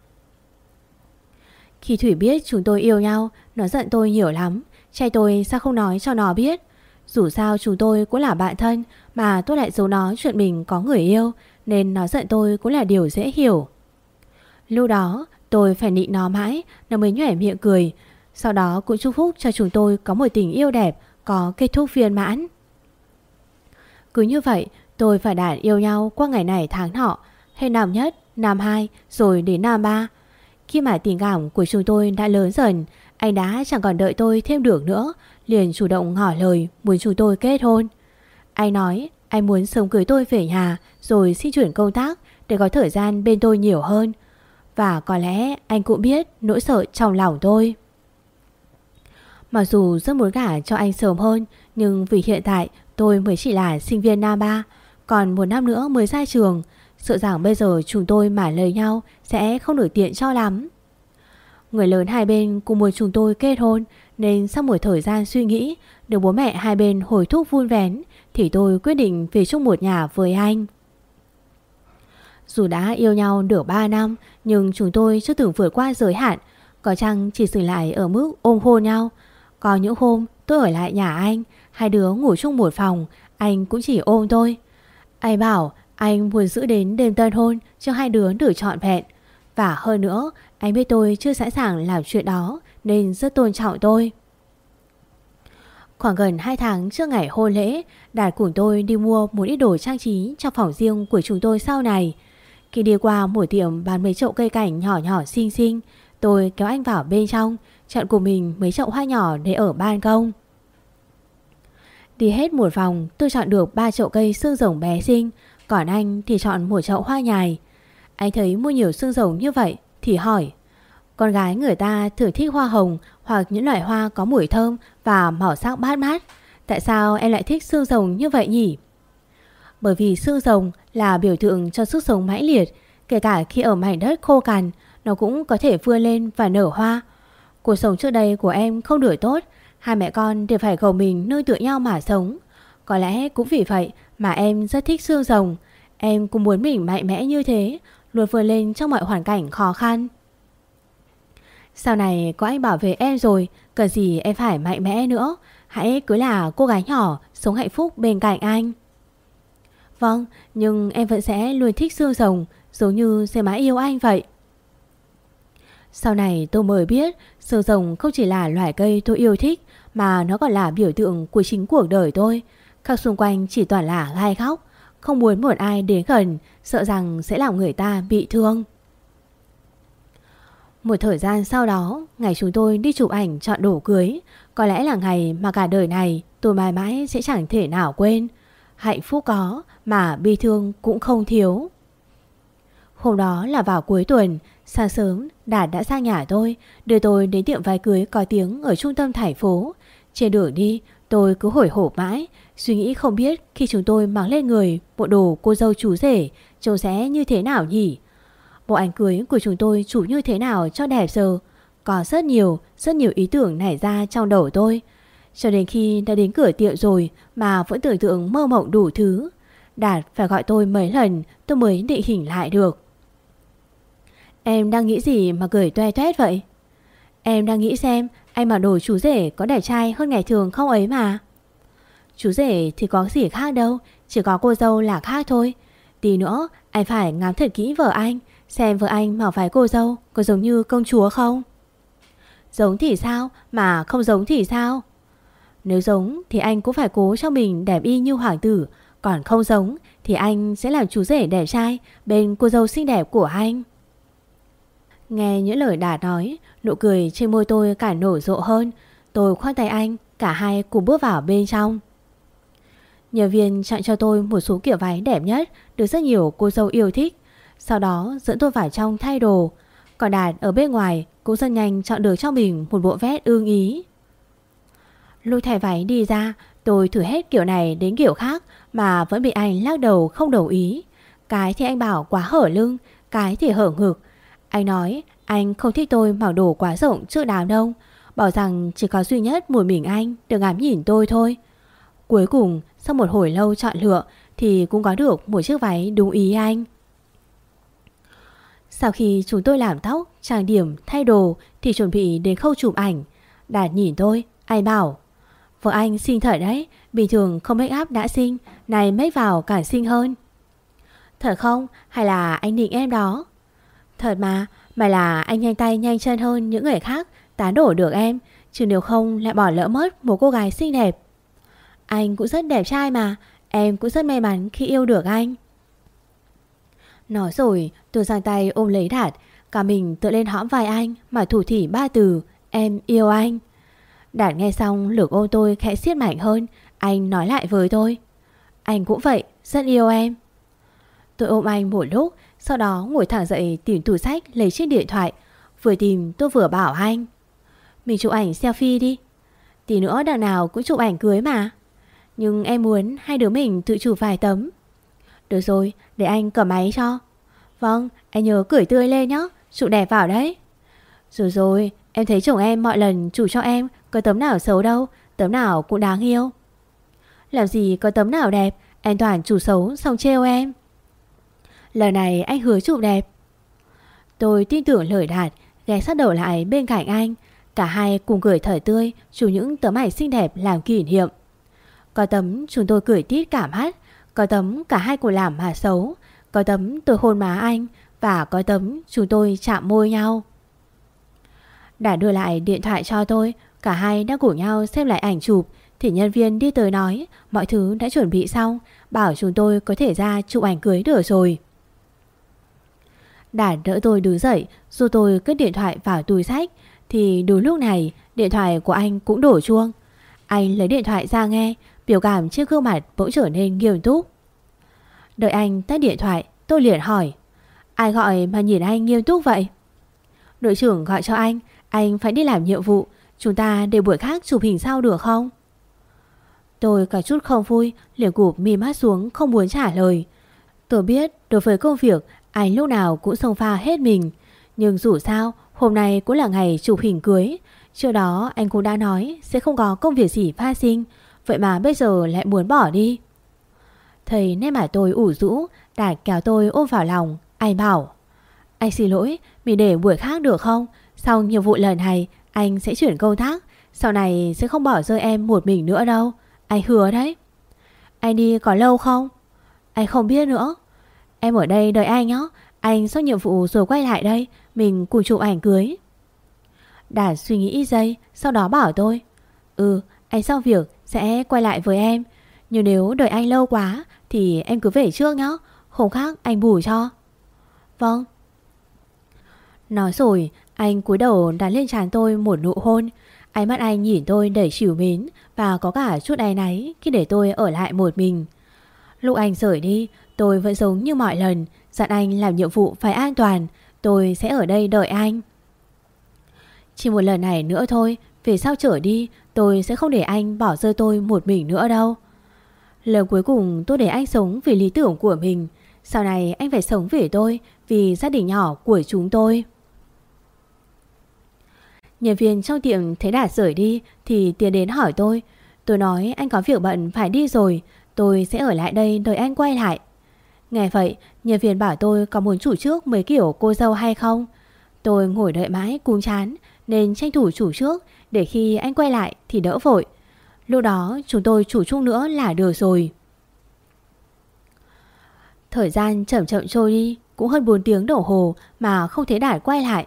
Khi Thủy biết chúng tôi yêu nhau, Nó giận tôi nhiều lắm. Trai tôi sao không nói cho nó biết? Dù sao chúng tôi cũng là bạn thân, Mà tôi lại giấu nó chuyện mình có người yêu, Nên nó giận tôi cũng là điều dễ hiểu. Lúc đó, tôi phải nịnh nó mãi, Nó mới nhỏe miệng cười. Sau đó cũng chúc phúc cho chúng tôi có một tình yêu đẹp, Có kết thúc viên mãn. Cứ như vậy tôi phải đạt yêu nhau qua ngày này tháng nọ Hết năm nhất, năm hai rồi đến năm ba. Khi mà tình cảm của chúng tôi đã lớn dần Anh đã chẳng còn đợi tôi thêm được nữa Liền chủ động ngỏ lời muốn chúng tôi kết hôn. Anh nói anh muốn sớm cưới tôi về nhà Rồi xin chuyển công tác Để có thời gian bên tôi nhiều hơn. Và có lẽ anh cũng biết nỗi sợ trong lòng tôi. Mặc dù rất muốn gả cho anh sớm hơn Nhưng vì hiện tại tôi mới chỉ là sinh viên Nam Ba Còn một năm nữa mới ra trường Sợ rằng bây giờ chúng tôi mà lời nhau Sẽ không nổi tiện cho lắm Người lớn hai bên cùng muốn chúng tôi kết hôn Nên sau một thời gian suy nghĩ Được bố mẹ hai bên hồi thúc vun vén Thì tôi quyết định về chung một nhà với anh dù đã yêu nhau được 3 năm nhưng chúng tôi chưa từng vượt qua giới hạn. Có chăng chỉ dừng lại ở mức ôm hôn nhau. Có những hôm tôi ở lại nhà anh, hai đứa ngủ chung một phòng, anh cũng chỉ ôm tôi. Anh bảo anh muốn giữ đến đêm tân hôn cho hai đứa được trọn vẹn. Và hơn nữa, anh biết tôi chưa sẵn sàng làm chuyện đó nên rất tôn trọng tôi. Khoảng gần 2 tháng trước ngày hôn lễ, Đạt cùng tôi đi mua một ít đồ trang trí cho phòng riêng của chúng tôi sau này. Khi đi qua một tiệm bán mấy chậu cây cảnh nhỏ nhỏ xinh xinh, tôi kéo anh vào bên trong, chọn của mình mấy chậu hoa nhỏ để ở ban công. Đi hết một vòng, tôi chọn được ba chậu cây xương rồng bé xinh, còn anh thì chọn một chậu hoa nhài. Anh thấy mua nhiều xương rồng như vậy thì hỏi, con gái người ta thường thích hoa hồng hoặc những loại hoa có mùi thơm và màu sắc bát mát. Tại sao em lại thích xương rồng như vậy nhỉ? Bởi vì xương rồng là biểu tượng cho sức sống mãnh liệt, kể cả khi ở mảnh đất khô cằn, nó cũng có thể vươn lên và nở hoa. Cuộc sống trước đây của em không đuổi tốt, hai mẹ con đều phải gồng mình nơi tựa nhau mà sống. Có lẽ cũng vì vậy mà em rất thích xương rồng, em cũng muốn mình mạnh mẽ như thế, luôn vươn lên trong mọi hoàn cảnh khó khăn. Sau này có anh bảo vệ em rồi, cần gì em phải mạnh mẽ nữa, hãy cứ là cô gái nhỏ sống hạnh phúc bên cạnh anh. Vâng, nhưng em vẫn sẽ luôn thích xương rồng, giống như sẽ mãi yêu anh vậy. Sau này tôi mới biết xương rồng không chỉ là loài cây tôi yêu thích, mà nó còn là biểu tượng của chính cuộc đời tôi. Các xung quanh chỉ toàn là gai khóc Không muốn một ai đến gần, Sợ rằng sẽ làm người ta bị thương. Một thời gian sau đó, Ngày chúng tôi đi chụp ảnh chọn đồ cưới. Có lẽ là ngày mà cả đời này Tôi mãi mãi sẽ chẳng thể nào quên. Hạnh phúc có Mà bi thương cũng không thiếu. Hôm đó là vào cuối tuần, Sáng sớm Đạt đã sang nhà tôi, Đưa tôi đến tiệm váy cưới có tiếng Ở trung tâm thành phố. Trên đường đi, tôi cứ hồi hộp mãi, Suy nghĩ không biết khi chúng tôi mặc lên người Bộ đồ cô dâu chú rể, Trông sẽ như thế nào nhỉ? Bộ ảnh cưới của chúng tôi chụp như thế nào cho đẹp giờ? Có rất nhiều Rất nhiều ý tưởng nảy ra trong đầu tôi. Cho đến khi đã đến cửa tiệm rồi Mà vẫn tưởng tượng mơ mộng đủ thứ, Đạt phải gọi tôi mấy lần Tôi mới định hình lại được. Em đang nghĩ gì mà cười toe toét vậy? Em đang nghĩ xem anh mà đồ chú rể có đẹp trai hơn ngày thường không ấy mà. Chú rể thì có gì khác đâu, chỉ có cô dâu là khác thôi. Tí nữa anh phải ngắm thật kỹ vợ anh, xem vợ anh mặc váy cô dâu có giống như công chúa không? Giống thì sao, mà không giống thì sao? Nếu giống thì anh cũng phải cố cho mình đẹp y như hoàng tử, còn không giống thì anh sẽ làm chú rể đẹp trai bên cô dâu xinh đẹp của anh. Nghe những lời đã nói, nụ cười trên môi tôi càng nổi rộ hơn. Tôi khoác tay anh, cả hai cùng bước vào bên trong. Nhân viên chọn cho tôi một số kiểu váy đẹp nhất được rất nhiều cô dâu yêu thích. Sau đó dẫn tôi vào trong thay đồ. Còn Đạt ở bên ngoài cũng rất nhanh chọn được cho mình một bộ vest ương ý. Lôi thay váy đi ra, tôi thử hết kiểu này đến kiểu khác mà vẫn bị anh lắc đầu không đồng ý. Cái thì anh bảo quá hở lưng, cái thì hở ngực, anh nói anh không thích tôi mặc đồ quá rộng trước đám đông. Bảo rằng chỉ có duy nhất một mình anh được ngắm nhìn tôi thôi. Cuối cùng sau một hồi lâu chọn lựa Thì cũng có được một chiếc váy đúng ý anh. Sau khi chúng tôi làm tóc, trang điểm, thay đồ Thì chuẩn bị đến khâu chụp ảnh. Đạt nhìn tôi, anh bảo Vợ anh xinh thật đấy Bình thường không make up đã xinh Này make vào càng xinh hơn. Thật không? Hay là anh định em đó? Thật mà, mà là anh nhanh tay nhanh chân hơn những người khác tán đổ được em, chứ nếu không lại bỏ lỡ mất một cô gái xinh đẹp. Anh cũng rất đẹp trai mà, em cũng rất may mắn khi yêu được anh. Nói rồi, tôi giang tay ôm lấy Đạt, cả mình tựa lên hõm vai anh mà thủ thỉ ba từ, em yêu anh. Đạt nghe xong lực ôm tôi khẽ siết mạnh hơn, anh nói lại với tôi. Anh cũng vậy, rất yêu em. Tôi ôm anh một lúc, sau đó ngồi thẳng dậy tìm tủ sách lấy chiếc điện thoại. Vừa tìm, tôi vừa bảo anh, Mình chụp ảnh selfie đi. Tí nữa đằng nào cũng chụp ảnh cưới mà. Nhưng em muốn hai đứa mình tự chụp vài tấm. Được rồi, để anh cầm máy cho. Vâng anh nhớ cười tươi lên nhé Chụp đẹp vào đấy. Rồi rồi, em thấy chồng em mọi lần chụp cho em Có tấm nào xấu đâu, Tấm nào cũng đáng yêu. Làm gì có tấm nào đẹp Anh toàn chủ xấu xong trêu em. Lần này anh hứa chụp đẹp. Tôi tin tưởng lời đạt Ghé sát đầu lại bên cạnh anh. Cả hai cùng cười thở tươi Chụp những tấm ảnh xinh đẹp làm kỷ niệm. Có tấm chúng tôi cười tít cảm hát, Có tấm cả hai cùng làm mà xấu, Có tấm tôi hôn má anh Và có tấm chúng tôi chạm môi nhau. Đã đưa lại điện thoại cho tôi, Cả hai đã cùng nhau xem lại ảnh chụp. Thì nhân viên đi tới nói, Mọi thứ đã chuẩn bị xong, Bảo chúng tôi có thể ra chụp ảnh cưới được rồi. Đạt đỡ tôi đứng dậy Rồi tôi cất điện thoại vào túi sách, Thì đúng lúc này, Điện thoại của anh cũng đổ chuông. Anh lấy điện thoại ra nghe, Biểu cảm trên gương mặt bỗng trở nên nghiêm túc. Đợi anh tắt điện thoại, Tôi liền hỏi, Ai gọi mà nhìn anh nghiêm túc vậy? Đội trưởng gọi cho anh Anh phải đi làm nhiệm vụ, Chúng ta để buổi khác chụp hình sau được không? Tôi cả chút không vui, Liền cụp mi mắt xuống, không muốn trả lời. Tôi biết đối với công việc anh lúc nào cũng xông pha hết mình. Nhưng dù sao, Hôm nay cũng là ngày chụp hình cưới. Trước đó, anh cũng đã nói Sẽ không có công việc gì pha sinh. Vậy mà bây giờ lại muốn bỏ đi. Thầy nét mặt tôi ủ rũ Đạt kéo tôi ôm vào lòng. Anh bảo? Anh xin lỗi, Mình để buổi khác được không? Sau nhiệm vụ lần này, Anh sẽ chuyển công tác. Sau này sẽ không bỏ rơi em một mình nữa đâu. Anh hứa đấy. Anh đi có lâu không? Anh không biết nữa. Em ở đây đợi anh nhé Anh xong nhiệm vụ rồi quay lại đây Mình cùng chụp ảnh cưới Đạt suy nghĩ ít giây Sau đó bảo tôi Ừ, anh xong việc sẽ quay lại với em. Nhưng nếu đợi anh lâu quá thì em cứ về trước nhé Không khác anh bù cho. Vâng. Nói rồi, anh cúi đầu đặt lên trán tôi một nụ hôn. Ánh mắt anh nhìn tôi đầy chịu mến và có cả chút áy náy khi để tôi ở lại một mình. Lúc anh rời đi, tôi vẫn giống như mọi lần, dặn anh làm nhiệm vụ phải an toàn, tôi sẽ ở đây đợi anh. Chỉ một lần này nữa thôi, về sau trở đi, tôi sẽ không để anh bỏ rơi tôi một mình nữa đâu. Lần cuối cùng tôi để anh sống vì lý tưởng của mình, sau này anh phải sống vì tôi, vì gia đình nhỏ của chúng tôi. Nhân viên trong tiệm thấy Đạt rời đi thì tiến đến hỏi tôi. Tôi nói anh có việc bận phải đi rồi, tôi sẽ ở lại đây đợi anh quay lại. Nghe vậy, nhân viên bảo tôi có muốn chủ trước mấy kiểu cô dâu hay không? Tôi ngồi đợi mãi cung chán nên tranh thủ chủ trước để khi anh quay lại thì đỡ vội. Lúc đó chúng tôi chủ chung nữa là được rồi. Thời gian chậm chậm trôi đi, cũng hơn 4 tiếng đồng hồ mà không thấy Đạt quay lại.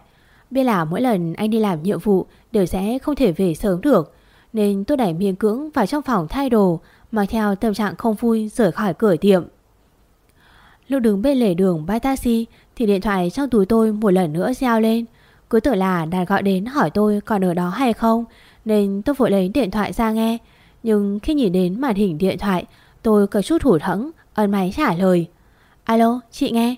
Biết là mỗi lần anh đi làm nhiệm vụ đều sẽ không thể về sớm được. Nên tôi đẩy miên cưỡng vào trong phòng thay đồ, mang theo tâm trạng không vui rời khỏi cửa tiệm. Lúc đứng bên lề đường bay taxi thì điện thoại trong túi tôi một lần nữa reo lên. Cứ tưởng là Đạt gọi đến hỏi tôi còn ở đó hay không nên tôi vội lấy điện thoại ra nghe. Nhưng khi nhìn đến màn hình điện thoại tôi có chút hụt hẫng ấn máy trả lời. Alo, chị nghe.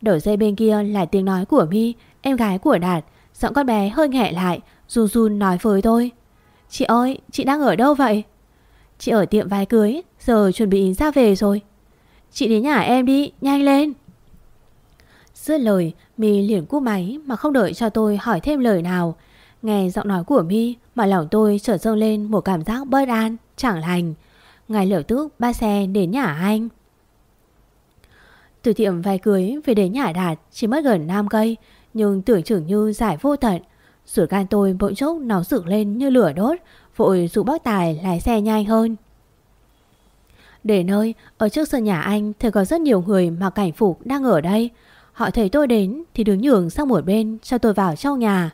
Đầu dây bên kia là tiếng nói của My, em gái của Đạt. Giọng con bé hơi nghẹ lại, run run nói với tôi. Chị ơi, chị đang ở đâu vậy? Chị ở tiệm váy cưới, giờ chuẩn bị ra về rồi. Chị đến nhà em đi, nhanh lên. Dứt lời, My liền cúp máy mà không đợi cho tôi hỏi thêm lời nào. Nghe giọng nói của My mà lòng tôi trở dâng lên một cảm giác bất an, chẳng lành. Ngay lập tức ba xe đến nhà anh. Từ tiệm váy cưới về đến nhà Đạt chỉ mất gần 5 cây, nhưng tưởng chừng như giải vô tận. Ruột gan tôi bỗng chốc nó dựng lên như lửa đốt, vội dụ bác Tài lái xe nhanh hơn. Để nơi, ở trước sân nhà anh thì có rất nhiều người mặc cảnh phục đang ở đây. Họ thấy tôi đến thì đứng nhường sang một bên cho tôi vào trong nhà.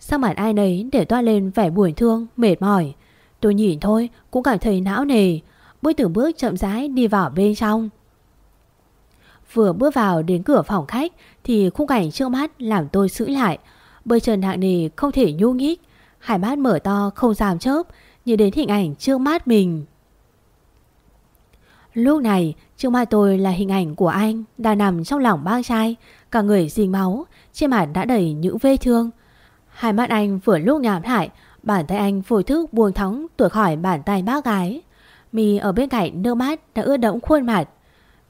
sao mặt ai nấy để toa lên vẻ buồn thương, mệt mỏi. Tôi nhìn thôi cũng cảm thấy não nề. Bước từng bước chậm rãi đi vào bên trong. Vừa bước vào đến cửa phòng khách thì khung cảnh trước mắt làm tôi sững lại. Bơi trần hạng nề không thể nhu nhích. Hải mắt mở to không dám chớp như đến hình ảnh trước mắt mình. Lúc này trước mặt tôi là hình ảnh của anh đang nằm trong lòng bác trai. Cả người dính máu, trên mặt đã đầy những vết thương. Hai mắt anh vừa lúc nhảm lại, bàn tay anh phổi thức buông thóng tuột khỏi bàn tay bác gái. mì ở bên cạnh nước mắt đã ướt đẫm khuôn mặt.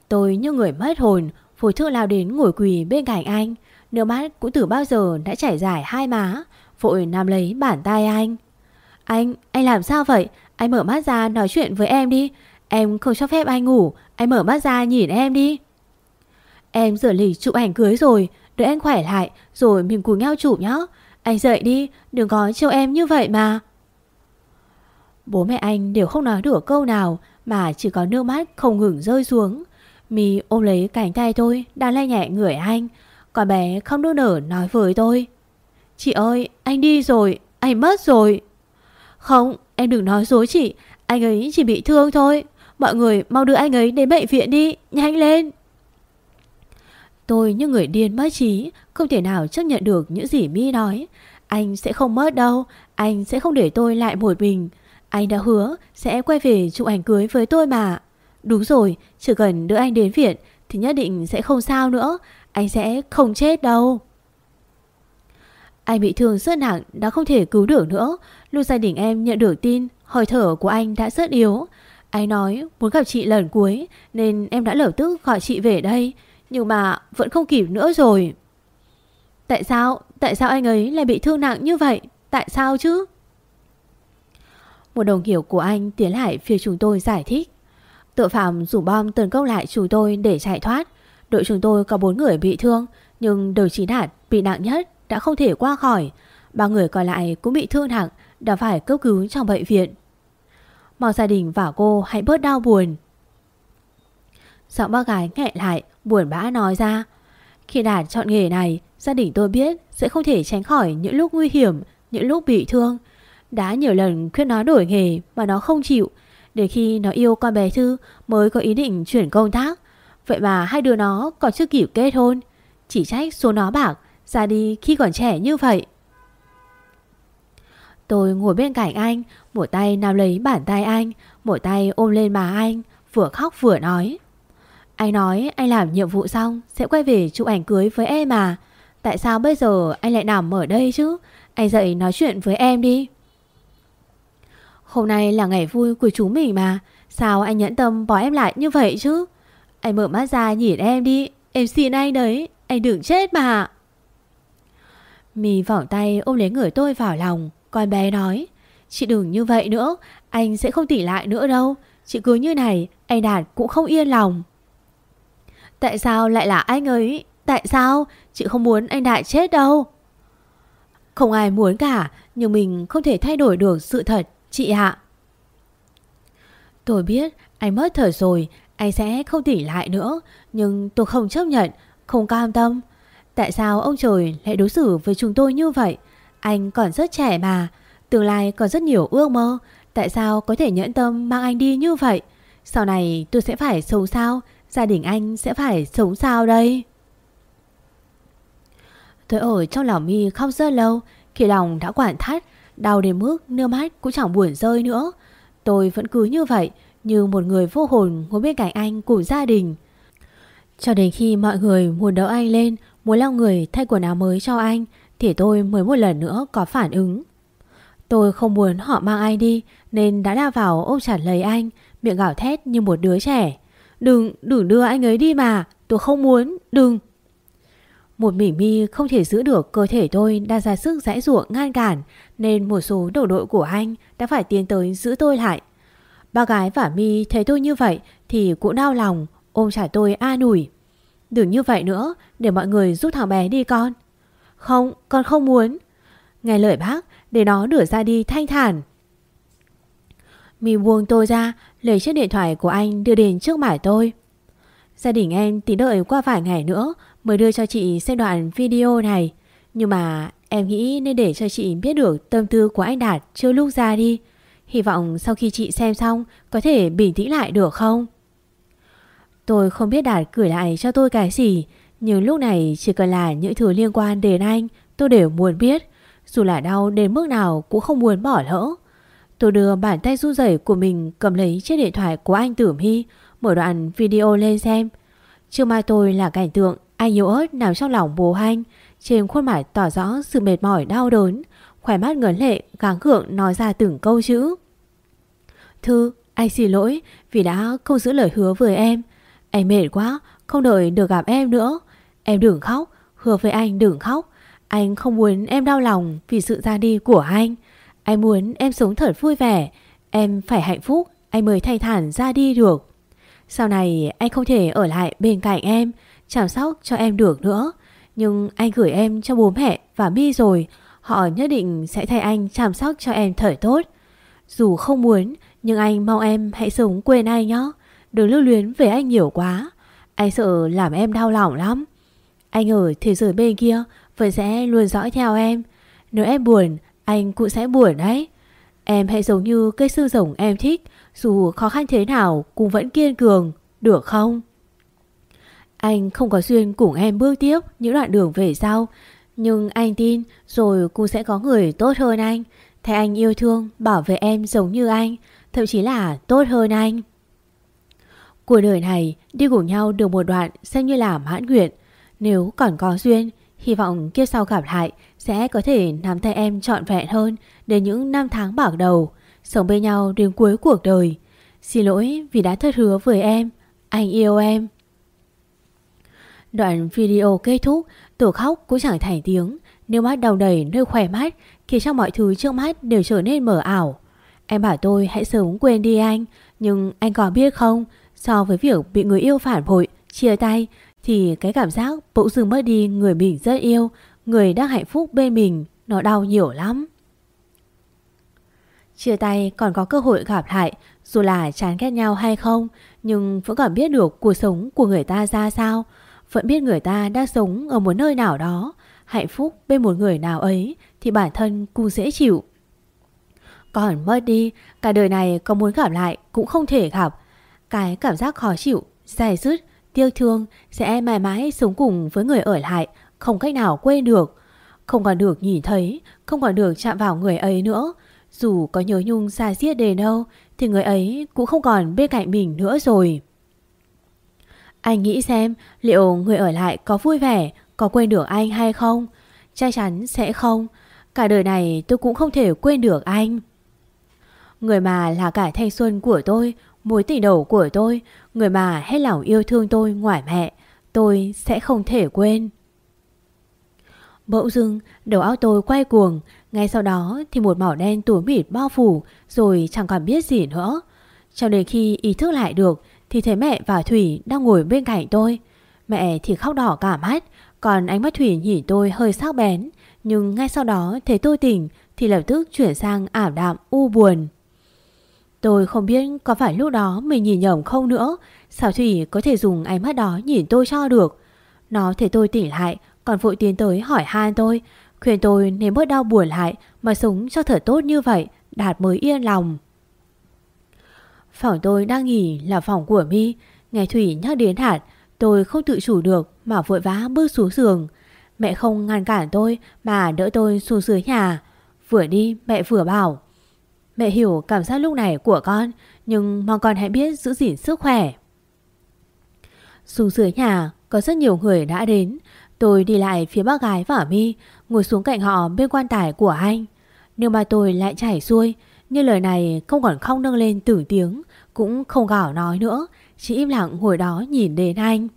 Tôi như người mất hồn, phổi thức lao đến ngồi quỳ bên cạnh anh. Nước mắt cũng từ bao giờ đã chảy dài hai má, vội nắm lấy bàn tay anh. Anh, anh làm sao vậy? Anh mở mắt ra nói chuyện với em đi. Em không cho phép anh ngủ, anh mở mắt ra nhìn em đi. Em rửa lì chụp ảnh cưới rồi, đợi anh khỏe lại rồi mình cùng nhau chụp nhá. Anh dậy đi, đừng có trêu em như vậy mà. Bố mẹ anh đều không nói được câu nào mà chỉ có nước mắt không ngừng rơi xuống. Mi ôm lấy cánh tay tôi đang lay nhẹ người anh. Còn bé không đưa nở nói với tôi. Chị ơi, anh đi rồi, anh mất rồi. Không, em đừng nói dối chị, anh ấy chỉ bị thương thôi. Mọi người mau đưa anh ấy đến bệnh viện đi, nhanh lên. Tôi như người điên mất trí, không thể nào chấp nhận được những gì Mi nói. Anh sẽ không mất đâu, anh sẽ không để tôi lại một mình. Anh đã hứa sẽ quay về chụp ảnh cưới với tôi mà. Đúng rồi, chỉ cần đưa anh đến viện thì nhất định sẽ không sao nữa. Anh sẽ không chết đâu. Anh bị thương rất nặng đã không thể cứu được nữa. Lúc gia đình em nhận được tin, hơi thở của anh đã rất yếu. Anh nói muốn gặp chị lần cuối nên em đã lập tức gọi chị về đây. Nhưng mà vẫn không kịp nữa rồi. Tại sao? Tại sao anh ấy lại bị thương nặng như vậy? Tại sao chứ? Một đồng hiểu của anh tiến lại phía chúng tôi giải thích. Tội phạm dùng bom tấn công lại chúng tôi để chạy thoát. Đội chúng tôi có 4 người bị thương, nhưng đồng chí Đạt bị nặng nhất đã không thể qua khỏi. Ba người còn lại cũng bị thương nặng, đã phải cấp cứu trong bệnh viện. Mong gia đình và cô hãy bớt đau buồn. Giọng bác gái nghẹn lại, buồn bã nói ra. Khi Đạt chọn nghề này, gia đình tôi biết sẽ không thể tránh khỏi những lúc nguy hiểm, những lúc bị thương. Đã nhiều lần khuyên nó đổi nghề mà nó không chịu. Để khi nó yêu con bé Thư mới có ý định chuyển công tác. Vậy mà hai đứa nó còn chưa kịp kết hôn. Chỉ trách số nó bạc ra đi khi còn trẻ như vậy. Tôi ngồi bên cạnh anh, một tay nắm lấy bàn tay anh, một tay ôm lên má anh, vừa khóc vừa nói. Anh nói anh làm nhiệm vụ xong sẽ quay về chụp ảnh cưới với em mà. Tại sao bây giờ anh lại nằm ở đây chứ? Anh dậy nói chuyện với em đi. Hôm nay là ngày vui của chúng mình mà. Sao anh nhẫn tâm bỏ em lại như vậy chứ? Anh mở mắt ra nhìn em đi. Em xin anh đấy. Anh đừng chết mà. Mì vòng tay ôm lấy người tôi vào lòng. Con bé nói. Chị đừng như vậy nữa. Anh sẽ không tỉ lại nữa đâu. Chị cứ như này. Anh Đạt cũng không yên lòng. Tại sao lại là anh ấy? Tại sao? Chị không muốn anh Đại chết đâu. Không ai muốn cả, nhưng mình không thể thay đổi được sự thật, chị ạ. Tôi biết anh mất thở rồi, anh sẽ không tỉ lại nữa, nhưng tôi không chấp nhận, không cam tâm. Tại sao ông trời lại đối xử với chúng tôi như vậy? Anh còn rất trẻ mà, tương lai còn rất nhiều ước mơ. Tại sao có thể nhẫn tâm mang anh đi như vậy? Sau này tôi sẽ phải sống sao? Gia đình anh sẽ phải sống sao đây? Tôi ở trong lòng mi khóc rất lâu Khi lòng đã quản thắt Đau đến mức nước mắt cũng chẳng buồn rơi nữa Tôi vẫn cứ như vậy Như một người vô hồn ngồi bên cạnh anh cùng gia đình Cho đến khi mọi người muốn đỡ anh lên Muốn lau người thay quần áo mới cho anh thì tôi mới một lần nữa có phản ứng Tôi không muốn họ mang ai đi Nên đã lao vào ôm chặt lấy anh Miệng gào thét như một đứa trẻ Đừng, đừng đưa anh ấy đi mà Tôi không muốn, đừng một mỉ mi không thể giữ được cơ thể tôi đang ra sức rãi ruộng ngăn cản nên một số đồng đội của anh đã phải tiến tới giữ tôi lại. Ba gái và mi thấy tôi như vậy thì cũng đau lòng ôm chặt tôi an ủi. Đừng như vậy nữa để mọi người giúp thằng bé đi con. Không, con không muốn. Nghe lời bác để nó đuổi ra đi thanh thản. mì buông tôi ra lấy chiếc điện thoại của anh đưa đến trước mặt tôi. Gia đình em tí đợi qua vài ngày nữa mới đưa cho chị xem đoạn video này. Nhưng mà em nghĩ nên để cho chị biết được tâm tư của anh Đạt chưa lúc ra đi. Hy vọng sau khi chị xem xong có thể bình tĩnh lại được không? Tôi không biết Đạt gửi lại cho tôi cái gì, nhưng lúc này chỉ cần là những thứ liên quan đến anh tôi đều muốn biết. Dù là đau đến mức nào cũng không muốn bỏ lỡ. Tôi đưa bàn tay run rẩy của mình cầm lấy chiếc điện thoại của anh Tử My, mở đoạn video lên xem. Trước mai tôi là cảnh tượng anh yếu ớt nằm trong lòng bố anh Trên khuôn mặt tỏ rõ sự mệt mỏi đau đớn Khỏe mắt ngấn lệ gắng gượng nói ra từng câu chữ Thư, anh xin lỗi vì đã không giữ lời hứa với em Anh mệt quá, không đợi được gặp em nữa Em đừng khóc, hứa với anh đừng khóc Anh không muốn em đau lòng vì sự ra đi của anh Anh muốn em sống thật vui vẻ Em phải hạnh phúc, anh mới thay thản ra đi được Sau này anh không thể ở lại bên cạnh em chăm sóc cho em được nữa. Nhưng anh gửi em cho bố mẹ và Mi rồi, họ nhất định sẽ thay anh chăm sóc cho em thật tốt. Dù không muốn, nhưng anh mong em hãy sống quên anh nhé. Đừng lưu luyến về anh nhiều quá. Anh sợ làm em đau lòng lắm. Anh ở thế giới bên kia vẫn sẽ luôn dõi theo em. Nếu em buồn, anh cũng sẽ buồn đấy. Em hãy giống như cây sư rồng em thích, dù khó khăn thế nào cũng vẫn kiên cường, được không? Anh không có duyên cùng em bước tiếp những đoạn đường về sau. Nhưng anh tin rồi cũng sẽ có người tốt hơn anh. Thay anh yêu thương, bảo vệ em giống như anh, thậm chí là tốt hơn anh. Cuộc đời này đi cùng nhau được một đoạn xem như là mãn nguyện. Nếu còn có duyên, hy vọng kiếp sau gặp lại sẽ có thể nắm tay em trọn vẹn hơn đến những năm tháng bảo đầu, sống bên nhau đến cuối cuộc đời. Xin lỗi vì đã thất hứa với em, anh yêu em. Đoạn video kết thúc, tổ khóc cũng chẳng thành tiếng, nếu mắt đầu đầy nơi khỏe mắt, khi trong mọi thứ trước mắt đều trở nên mờ ảo. Em bảo tôi hãy sớm quên đi anh, nhưng anh có biết không, so với việc bị người yêu phản bội, chia tay, thì cái cảm giác bỗng dưng mất đi người mình rất yêu, người đang hạnh phúc bên mình, nó đau nhiều lắm. Chia tay còn có cơ hội gặp lại, dù là chán ghét nhau hay không, nhưng vẫn còn biết được cuộc sống của người ta ra sao, vẫn biết người ta đang sống ở một nơi nào đó Hạnh phúc bên một người nào ấy Thì bản thân cũng dễ chịu. Còn mất đi Cả đời này có muốn gặp lại cũng không thể gặp. Cái cảm giác khó chịu Dài dứt, tiêu thương Sẽ mãi mãi sống cùng với người ở lại, Không cách nào quên được. Không còn được nhìn thấy, Không còn được chạm vào người ấy nữa. Dù có nhớ nhung xa xiết đến đâu, Thì người ấy cũng không còn bên cạnh mình nữa rồi. Anh nghĩ xem, Liệu người ở lại có vui vẻ, Có quên được anh hay không? Chắc chắn sẽ không. Cả đời này tôi cũng không thể quên được anh. Người mà là cả thanh xuân của tôi Mối tình đầu của tôi, Người mà hết lòng yêu thương tôi ngoài mẹ, Tôi sẽ không thể quên. Bỗng dưng, đầu óc tôi quay cuồng, Ngay sau đó thì một màu đen tối mịt bao phủ, Rồi chẳng còn biết gì nữa. Cho đến khi ý thức lại được, Thì thấy mẹ và Thủy đang ngồi bên cạnh tôi. Mẹ thì khóc đỏ cả mắt, Còn ánh mắt Thủy nhìn tôi hơi sắc bén, Nhưng ngay sau đó thấy tôi tỉnh Thì lập tức chuyển sang ảm đạm, u buồn. Tôi không biết có phải lúc đó mình nhìn nhầm không nữa. Sao Thủy có thể dùng ánh mắt đó nhìn tôi cho được? Nó thấy tôi tỉnh lại, Còn vội tiến tới hỏi han tôi, Khuyên tôi nên bớt đau buồn lại Mà sống cho thở tốt như vậy, Đạt mới yên lòng. Phòng tôi đang nghỉ là phòng của mi. Nghe Thủy nhắc đến hạt Tôi không tự chủ được Mà vội vã bước xuống giường. Mẹ không ngăn cản tôi Mà đỡ tôi xuống dưới nhà. Vừa đi, mẹ vừa bảo Mẹ hiểu cảm giác lúc này của con, Nhưng mong con hãy biết giữ gìn sức khỏe. Xuống dưới nhà, Có rất nhiều người đã đến. Tôi đi lại phía bác gái và mi, Ngồi xuống cạnh họ bên quan tài của anh. Nhưng mà tôi lại chảy xuôi Như lời này không còn không nâng lên từng tiếng, Cũng không gào nói nữa, Chỉ im lặng ngồi đó nhìn đến anh.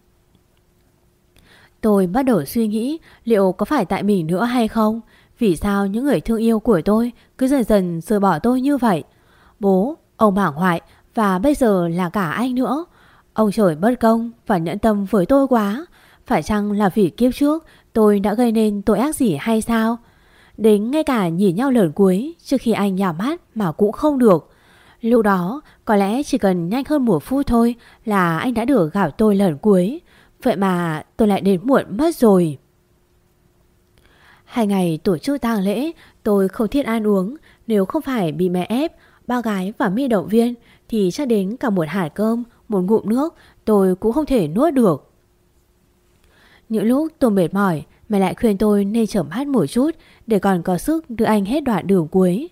Tôi bắt đầu suy nghĩ liệu có phải tại mình nữa hay không vì sao những người thương yêu của tôi cứ dần dần rời bỏ tôi như vậy? Bố, ông bảng hoại và bây giờ là cả anh nữa. Ông trời bất công và nhẫn tâm với tôi quá. Phải chăng là vì kiếp trước tôi đã gây nên tội ác gì hay sao? Đến ngay cả nhìn nhau lần cuối trước khi anh nhả mắt mà cũng không được. Lúc đó có lẽ chỉ cần nhanh hơn một phút thôi là anh đã được gặp tôi lần cuối. Vậy mà tôi lại đến muộn mất rồi. Hai ngày tổ chức tang lễ, tôi không thiết ăn uống. Nếu không phải bị mẹ ép, Ba gái và mi động viên, Thì chắc đến cả một hạt cơm, Một ngụm nước, tôi cũng không thể nuốt được. Những lúc tôi mệt mỏi, Mẹ lại khuyên tôi nên chậm hát một chút Để còn có sức đưa anh hết đoạn đường cuối.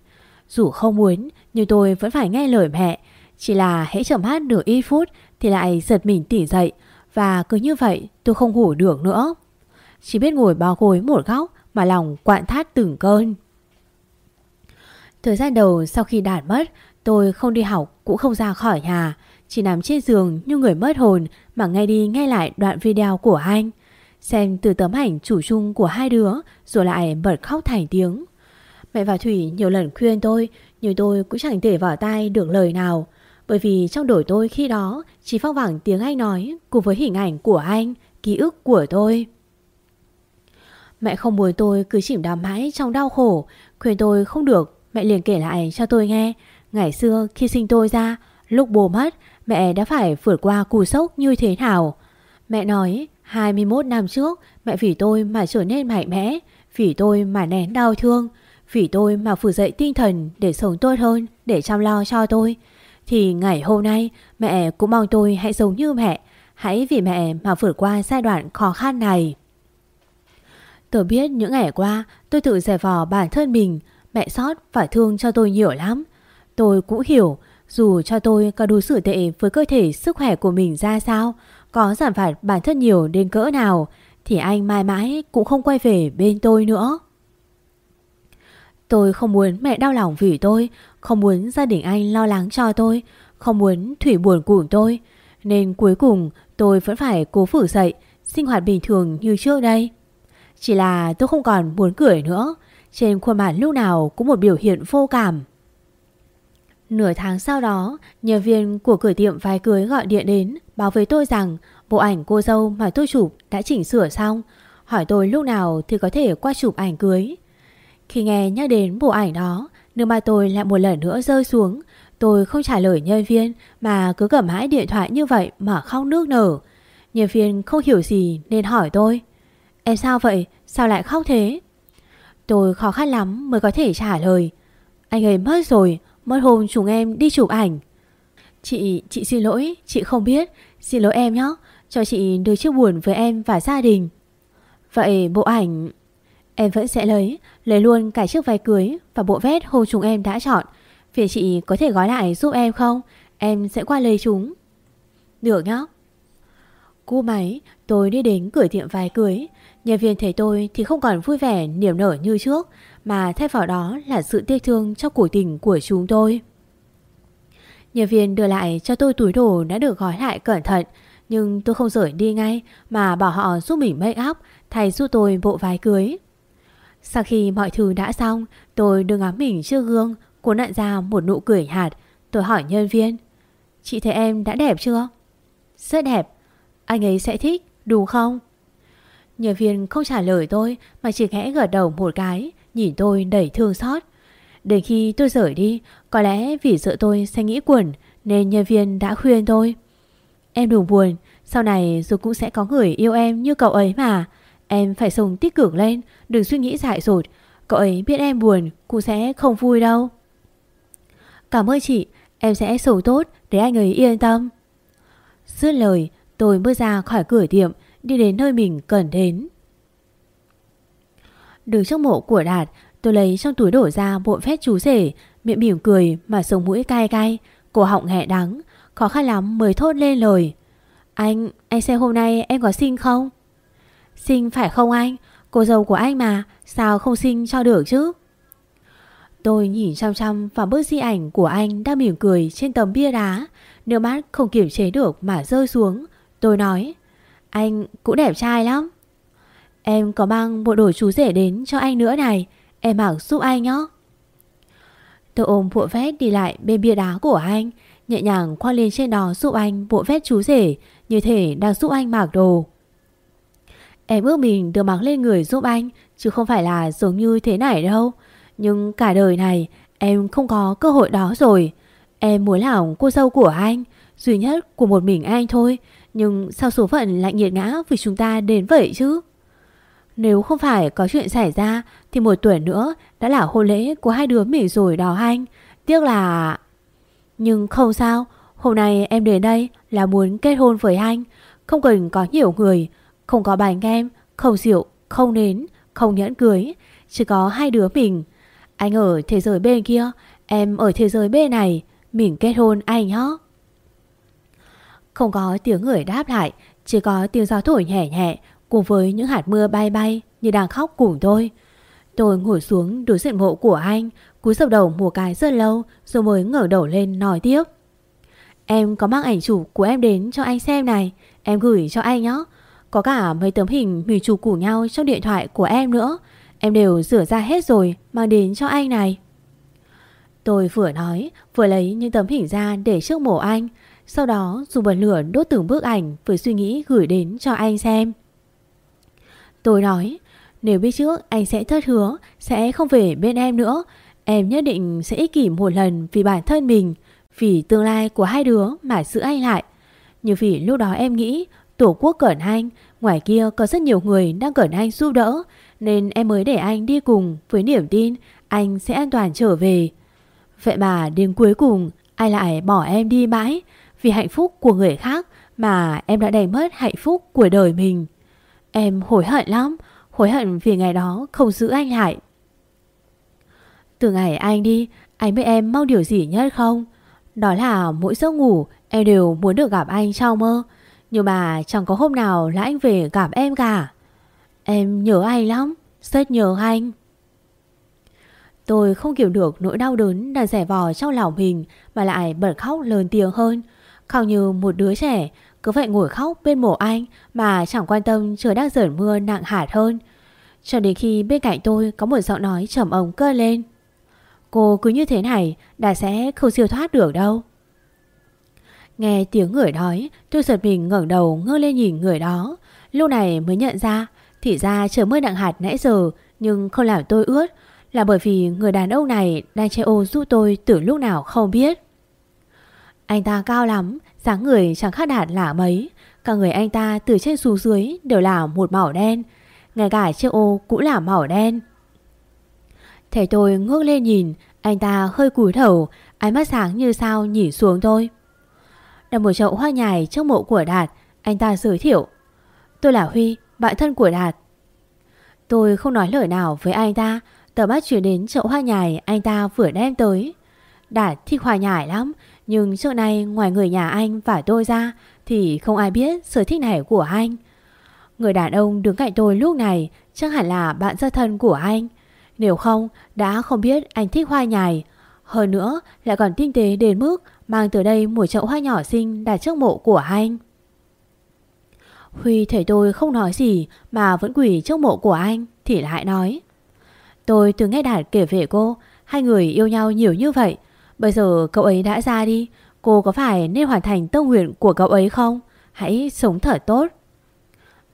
Dù không muốn, Nhưng tôi vẫn phải nghe lời mẹ. Chỉ là hãy chậm hát được ít phút Thì lại giật mình tỉnh dậy. Và cứ như vậy, tôi không ngủ được nữa. Chỉ biết ngồi bao gối một góc mà lòng quặn thắt từng cơn. Thời gian đầu sau khi đạt mất, tôi không đi học cũng không ra khỏi nhà, chỉ nằm trên giường như người mất hồn mà nghe đi nghe lại đoạn video của anh. Xem từ tấm ảnh chủ chung của hai đứa rồi lại bật khóc thành tiếng. Mẹ và Thủy nhiều lần khuyên tôi nhưng tôi cũng chẳng thể vào tai được lời nào. Bởi vì trong đổi tôi khi đó chỉ phong vẳng tiếng anh nói cùng với hình ảnh của anh, ký ức của tôi. Mẹ không muốn tôi cứ chìm đắm mãi trong đau khổ. Khuyên tôi không được, Mẹ liền kể lại cho tôi nghe. Ngày xưa khi sinh tôi ra, Lúc bố mất, mẹ đã phải vượt qua cú sốc như thế nào? Mẹ nói 21 năm trước, Mẹ vì tôi mà trở nên mạnh mẽ, Vì tôi mà nén đau thương, Vì tôi mà phủ dậy tinh thần Để sống tốt hơn, Để chăm lo cho tôi. Thì ngày hôm nay, mẹ cũng mong tôi hãy sống như mẹ. Hãy vì mẹ mà vượt qua giai đoạn khó khăn này. Tôi biết những ngày qua tôi tự giải vò bản thân mình, mẹ sót và thương cho tôi nhiều lắm. Tôi cũng hiểu, dù cho tôi có đối xử tệ với cơ thể sức khỏe của mình ra sao, có giảm phạt bản thân nhiều đến cỡ nào, thì anh mãi mãi cũng không quay về bên tôi nữa. Tôi không muốn mẹ đau lòng vì tôi, không muốn gia đình anh lo lắng cho tôi, không muốn Thủy buồn cùng tôi. Nên cuối cùng tôi vẫn phải cố phủ dậy, sinh hoạt bình thường như trước đây. Chỉ là tôi không còn muốn cười nữa. Trên khuôn mặt lúc nào cũng một biểu hiện vô cảm. Nửa tháng sau đó, Nhân viên của cửa tiệm váy cưới gọi điện đến, Báo với tôi rằng Bộ ảnh cô dâu mà tôi chụp đã chỉnh sửa xong. Hỏi tôi lúc nào thì có thể qua chụp ảnh cưới. Khi nghe nhắc đến bộ ảnh đó, Nước mắt tôi lại một lần nữa rơi xuống. Tôi không trả lời nhân viên Mà cứ cầm mãi điện thoại như vậy mà khóc nước nở. Nhân viên không hiểu gì nên hỏi tôi. Em sao vậy? Sao lại khóc thế? Tôi khó khăn lắm mới có thể trả lời. Anh ấy mất rồi Mất hôm chúng em đi chụp ảnh. Chị, chị xin lỗi Chị không biết. Xin lỗi em nhé Cho chị đưa chiếc buồn với em và gia đình. Vậy bộ ảnh Em vẫn sẽ lấy Lấy luôn cả chiếc váy cưới Và bộ vest hôm chúng em đã chọn. Phiền chị có thể gói lại giúp em không? Em sẽ qua lấy chúng. Được nhá Cú máy tôi đi đến cửa tiệm váy cưới. Nhân viên thấy tôi thì không còn vui vẻ, niềm nở như trước, Mà thay vào đó là sự tiếc thương cho cuộc tình của chúng tôi Nhân viên đưa lại cho tôi túi đồ đã được gói lại cẩn thận, Nhưng tôi không rời đi ngay Mà bảo họ giúp mình make up Thay giúp tôi bộ váy cưới Sau khi mọi thứ đã xong, Tôi đưa ngắm mình trước gương Cố nặn ra một nụ cười hạt Tôi hỏi nhân viên, Chị thấy em đã đẹp chưa? Rất đẹp Anh ấy sẽ thích, đúng không? Nhân viên không trả lời tôi, Mà chỉ khẽ gật đầu một cái, Nhìn tôi đầy thương xót. Đến khi tôi rời đi, Có lẽ vì sợ tôi sẽ nghĩ quẩn, Nên nhân viên đã khuyên tôi. Em đừng buồn, Sau này dù cũng sẽ có người yêu em như cậu ấy mà. Em phải sống tích cực lên, Đừng suy nghĩ dại dột. Cậu ấy biết em buồn, Cũng sẽ không vui đâu. Cảm ơn chị, Em sẽ sống tốt để anh ấy yên tâm. Dứt lời, tôi bước ra khỏi cửa tiệm Đi đến nơi mình cần đến Đứng trước mộ của Đạt Tôi lấy trong túi đổ ra bộ phép chú rể Miệng mỉm cười mà sống mũi cay cay Cổ họng hẹ đắng Khó khăn lắm mới thốt lên lời Anh, anh xem hôm nay em có xinh không? Xinh phải không anh? Cô dâu của anh mà Sao không xinh cho được chứ? Tôi nhìn chăm chăm vào bức di ảnh của anh đang mỉm cười trên tấm bia đá. Nước mắt không kiểm chế được mà rơi xuống. Tôi nói, anh cũng đẹp trai lắm. Em có mang bộ đồ chú rể đến cho anh nữa này. Em mặc giúp anh nhé. Tôi ôm bộ vest đi lại bên bia đá của anh. Nhẹ nhàng khoan lên trên đó giúp anh bộ vest chú rể. Như thể đang giúp anh mặc đồ. Em ước mình được mặc lên người giúp anh. Chứ không phải là giống như thế này đâu. Nhưng cả đời này em không có cơ hội đó rồi. Em muốn làm cô dâu của anh, duy nhất của một mình anh thôi. Nhưng sao số phận lại nghiệt ngã vì chúng ta đến vậy chứ? Nếu không phải có chuyện xảy ra thì một tuổi nữa đã là hôn lễ của hai đứa mình rồi đó anh. Tiếc là... Nhưng không sao, hôm nay em đến đây là muốn kết hôn với anh. Không cần có nhiều người, không có bánh em, không rượu, không nến, không nhẫn cưới. Chỉ có hai đứa mình. Anh ở thế giới bên kia Em ở thế giới bên này Mình kết hôn anh nhé không có tiếng người đáp lại, Chỉ có tiếng gió thổi nhẹ nhẹ, Cùng với những hạt mưa bay bay Như đang khóc cùng tôi Tôi ngồi xuống đối diện mộ của anh Cúi sập đầu một cái rất lâu, Rồi mới ngẩng đầu lên nói tiếp. Em có mang ảnh chụp của em đến cho anh xem này, Em gửi cho anh nhé. Có cả mấy tấm hình mình chụp cùng nhau trong điện thoại của em nữa, Em đều rửa ra hết rồi, Mang đến cho anh này. Tôi vừa nói, Vừa lấy những tấm hình ra để trước mổ anh sau đó dùng bật lửa đốt từng bức ảnh Với suy nghĩ gửi đến cho anh xem. Tôi nói, Nếu biết trước anh sẽ thất hứa, Sẽ không về bên em nữa. Em nhất định sẽ ích kỷ một lần Vì bản thân mình, Vì tương lai của hai đứa mà giữ anh lại. Nhưng vì lúc đó em nghĩ, Tổ quốc cẩn anh, Ngoài kia có rất nhiều người đang cẩn anh giúp đỡ, nên em mới để anh đi cùng với niềm tin anh sẽ an toàn trở về. Vậy mà đến cuối cùng ai lại bỏ em đi mãi vì hạnh phúc của người khác mà em đã đánh mất hạnh phúc của đời mình. Em hối hận lắm, hối hận vì ngày đó không giữ anh lại. Từ ngày anh đi, anh biết em mong điều gì nhất không? Đó là mỗi giấc ngủ em đều muốn được gặp anh trong mơ. Nhưng mà chẳng có hôm nào là anh về gặp em cả. Em nhớ anh lắm, rất nhớ anh. Tôi không hiểu được nỗi đau đớn đang rẻ vò trong lòng mình mà lại bật khóc lớn tiếng hơn. Khóc như một đứa trẻ, cứ vậy ngồi khóc bên mộ anh mà chẳng quan tâm trời đang giởn mưa nặng hạt hơn. Cho đến khi bên cạnh tôi có một giọng nói trầm ống cơ lên. Cô cứ như thế này đã sẽ không siêu thoát được đâu. Nghe tiếng người nói, tôi giật mình ngẩng đầu ngơ lên nhìn người đó. Lúc này mới nhận ra thì ra trời mưa nặng hạt nãy giờ nhưng không làm tôi ướt là bởi vì người đàn ông này đang che ô giúp tôi từ lúc nào không biết. Anh ta cao lắm, dáng người chẳng khác đạt lạ mấy. Cả người anh ta từ trên xuống dưới đều là một màu đen. Ngay cả chiếc ô cũng là màu đen. Thầy tôi ngước lên nhìn, Anh ta hơi cúi đầu, ánh mắt sáng như sao nhìn xuống tôi. Đặt một chậu hoa nhài trong mộ của Đạt, anh ta giới thiệu. Tôi là Huy, bạn thân của Đạt. Tôi không nói lời nào với anh ta, tờ mắt chuyển đến chậu hoa nhài anh ta vừa đem tới. Đạt thích hoa nhài lắm, nhưng trước nay ngoài người nhà anh và tôi ra thì không ai biết sở thích này của anh. Người đàn ông đứng cạnh tôi lúc này chắc hẳn là bạn gia thân của anh. Nếu không, đã không biết anh thích hoa nhài. Hơn nữa, lại còn tinh tế đến mức mang từ đây một chậu hoa nhỏ xinh đặt trước mộ của anh. Huy thấy tôi không nói gì mà vẫn quỷ trước mộ của anh thì lại nói. Tôi từng nghe Đạt kể về cô, hai người yêu nhau nhiều như vậy. Bây giờ cậu ấy đã ra đi, cô có phải nên hoàn thành tâm nguyện của cậu ấy không? Hãy sống thở tốt.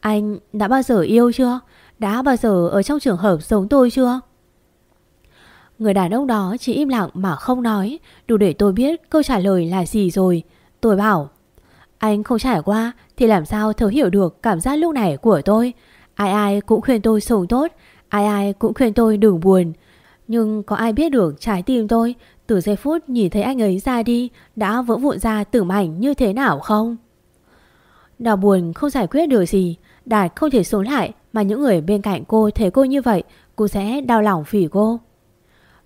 Anh đã bao giờ yêu chưa? Đã bao giờ ở trong trường hợp giống tôi chưa? Người đàn ông đó chỉ im lặng mà không nói, đủ để tôi biết câu trả lời là gì rồi. Tôi bảo, anh không trải qua thì làm sao thấu hiểu được cảm giác lúc này của tôi. Ai ai cũng khuyên tôi sống tốt, ai ai cũng khuyên tôi đừng buồn. Nhưng có ai biết được trái tim tôi từ giây phút nhìn thấy anh ấy ra đi đã vỡ vụn ra tử mảnh như thế nào không? Đau buồn không giải quyết được gì, Đạt không thể sống lại mà những người bên cạnh cô thấy cô như vậy, cô sẽ đau lòng vì cô.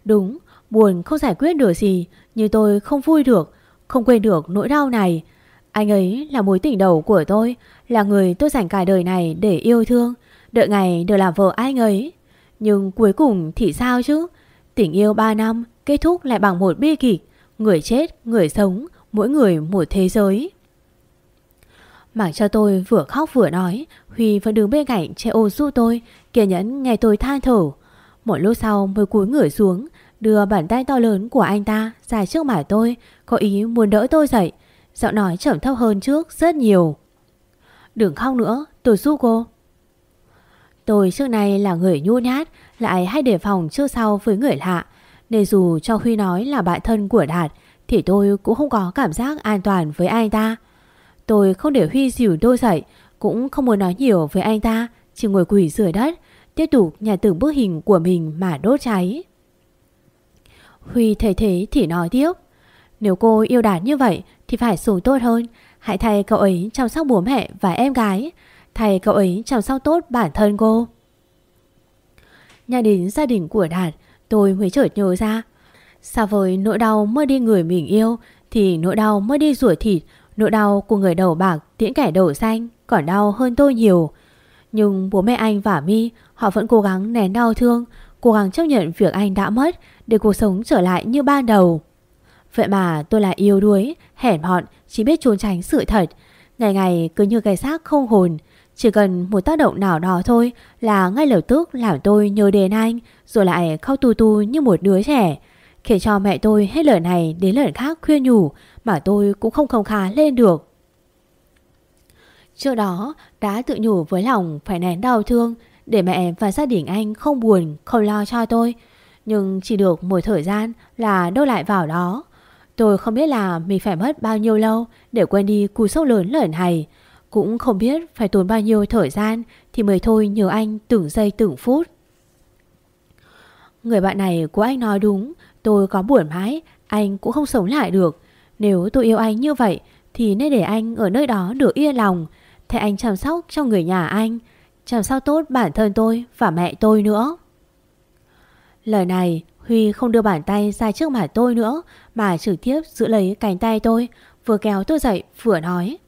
Đúng, buồn không giải quyết được gì, nhưng tôi không vui được, không quên được nỗi đau này. Anh ấy là mối tình đầu của tôi, là người tôi dành cả đời này để yêu thương, đợi ngày được làm vợ anh ấy. Nhưng cuối cùng thì sao chứ? Tình yêu 3 năm kết thúc lại bằng một bi kịch, người chết, người sống, mỗi người một thế giới. Mặc cho tôi vừa khóc vừa nói, Huy vẫn đứng bên cạnh che ô giúp tôi, kiên nhẫn nghe tôi than thở. Một lúc sau mới cúi người xuống, đưa bàn tay to lớn của anh ta dài trước mặt tôi, có ý muốn đỡ tôi dậy. Giọng nói trầm thấp hơn trước rất nhiều. Đừng khóc nữa, tôi giúp cô. Tôi trước nay là người nhu nhát, lại hay đề phòng trước sau với người lạ. Nên dù cho Huy nói là bạn thân của Đạt, thì tôi cũng không có cảm giác an toàn với anh ta. Tôi không để Huy dìu tôi dậy, cũng không muốn nói nhiều với anh ta, chỉ ngồi quỷ rửa đất, tiếp tục nhà từng bức hình của mình mà đốt cháy. Huy thấy thế thì nói tiếp. Nếu cô yêu Đạt như vậy thì phải xuống tốt hơn. Hãy thay cậu ấy chăm sóc bố mẹ và em gái. Thay cậu ấy chăm sóc tốt bản thân cô. Nhà đến gia đình của Đạt, tôi mới chợt nhớ ra. so với nỗi đau mất đi người mình yêu thì nỗi đau mất đi ruột thịt, nỗi đau của người đầu bạc tiễn kẻ đầu xanh còn đau hơn tôi nhiều. Nhưng bố mẹ anh và mi họ vẫn cố gắng nén đau thương, cố gắng chấp nhận việc anh đã mất để cuộc sống trở lại như ban đầu. Vậy mà tôi lại yêu đuối, hẻn họn, chỉ biết trốn tránh sự thật. Ngày ngày cứ như cái xác không hồn. Chỉ cần một tác động nào đó thôi là ngay lập tức làm tôi nhớ đến anh rồi lại khóc tu tu như một đứa trẻ. Khiến cho mẹ tôi hết lời này đến lời khác khuyên nhủ mà tôi cũng không không khá lên được. Trước đó đã tự nhủ với lòng phải nén đau thương để mẹ và gia đình anh không buồn, không lo cho tôi. Nhưng chỉ được một thời gian là đâu lại vào đó. Tôi không biết là mình phải mất bao nhiêu lâu để quên đi cú sốc lớn lời này. Cũng không biết phải tốn bao nhiêu thời gian thì mới thôi nhớ anh từng giây từng phút. Người bạn này của anh nói đúng, tôi có buồn mãi, anh cũng không sống lại được. Nếu tôi yêu anh như vậy thì nên để anh ở nơi đó được yên lòng, thay anh chăm sóc cho người nhà anh, chăm sóc tốt bản thân tôi và mẹ tôi nữa. Lời này Huy không đưa bàn tay ra trước mặt tôi nữa mà trực tiếp giữ lấy cánh tay tôi vừa kéo tôi dậy vừa nói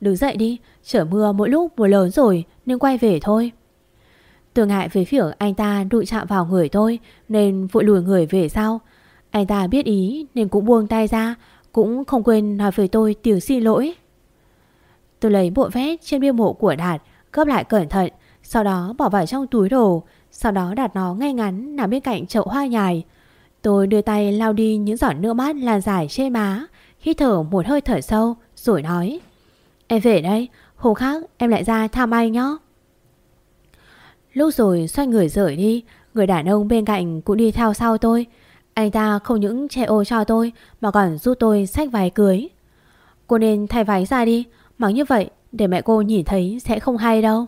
Đứng dậy đi, trở mưa mỗi lúc mùa lớn rồi nên quay về thôi. Tôi ngại về phía anh ta đụng chạm vào người tôi nên vội lùi người về sau. Anh ta biết ý nên cũng buông tay ra, cũng không quên nói với tôi tiếng xin lỗi. Tôi lấy bộ vét trên bia mộ của Đạt, gấp lại cẩn thận, sau đó bỏ vào trong túi đồ, sau đó đặt nó ngay ngắn nằm bên cạnh chậu hoa nhài. Tôi đưa tay lau đi những giọt nước mắt lan dài trên má, hít thở một hơi thở sâu, rồi nói. Em về đây, hôm khác em lại ra thăm anh nhé. Lúc rồi xoay người rời đi, người đàn ông bên cạnh cũng đi theo sau tôi. Anh ta không những che ô cho tôi mà còn giúp tôi xách váy cưới. Cô nên thay váy ra đi, mặc như vậy để mẹ cô nhìn thấy sẽ không hay đâu.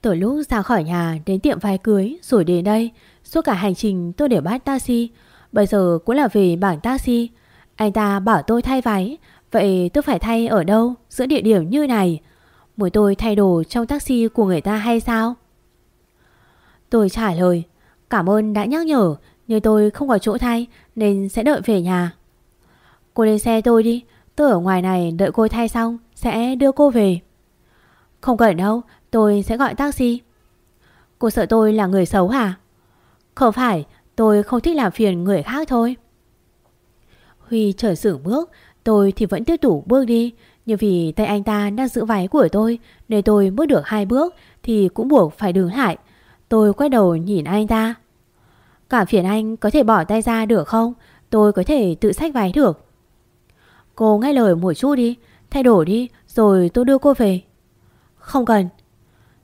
Từ lúc ra khỏi nhà đến tiệm váy cưới rồi đến đây, Suốt cả hành trình tôi đều bắt taxi Bây giờ cũng là về bảng taxi Anh ta bảo tôi thay váy Vậy tôi phải thay ở đâu, Giữa địa điểm như này? Muốn tôi thay đồ trong taxi của người ta hay sao? Tôi trả lời, Cảm ơn đã nhắc nhở, Nhưng tôi không có chỗ thay, Nên sẽ đợi về nhà. Cô lên xe tôi đi, Tôi ở ngoài này đợi cô thay xong, Sẽ đưa cô về. Không cần đâu, Tôi sẽ gọi taxi. Cô sợ tôi là người xấu hả? Không phải, Tôi không thích làm phiền người khác thôi. Huy trở sửng bước Tôi thì vẫn tiếp tục bước đi, Nhưng vì tay anh ta đang giữ váy của tôi, Nên tôi bước được hai bước Thì cũng buộc phải đứng lại. Tôi quay đầu nhìn anh ta. Cảm phiền anh có thể bỏ tay ra được không? Tôi có thể tự xách váy được. Cô nghe lời một chút đi, Thay đổi đi, rồi tôi đưa cô về. Không cần.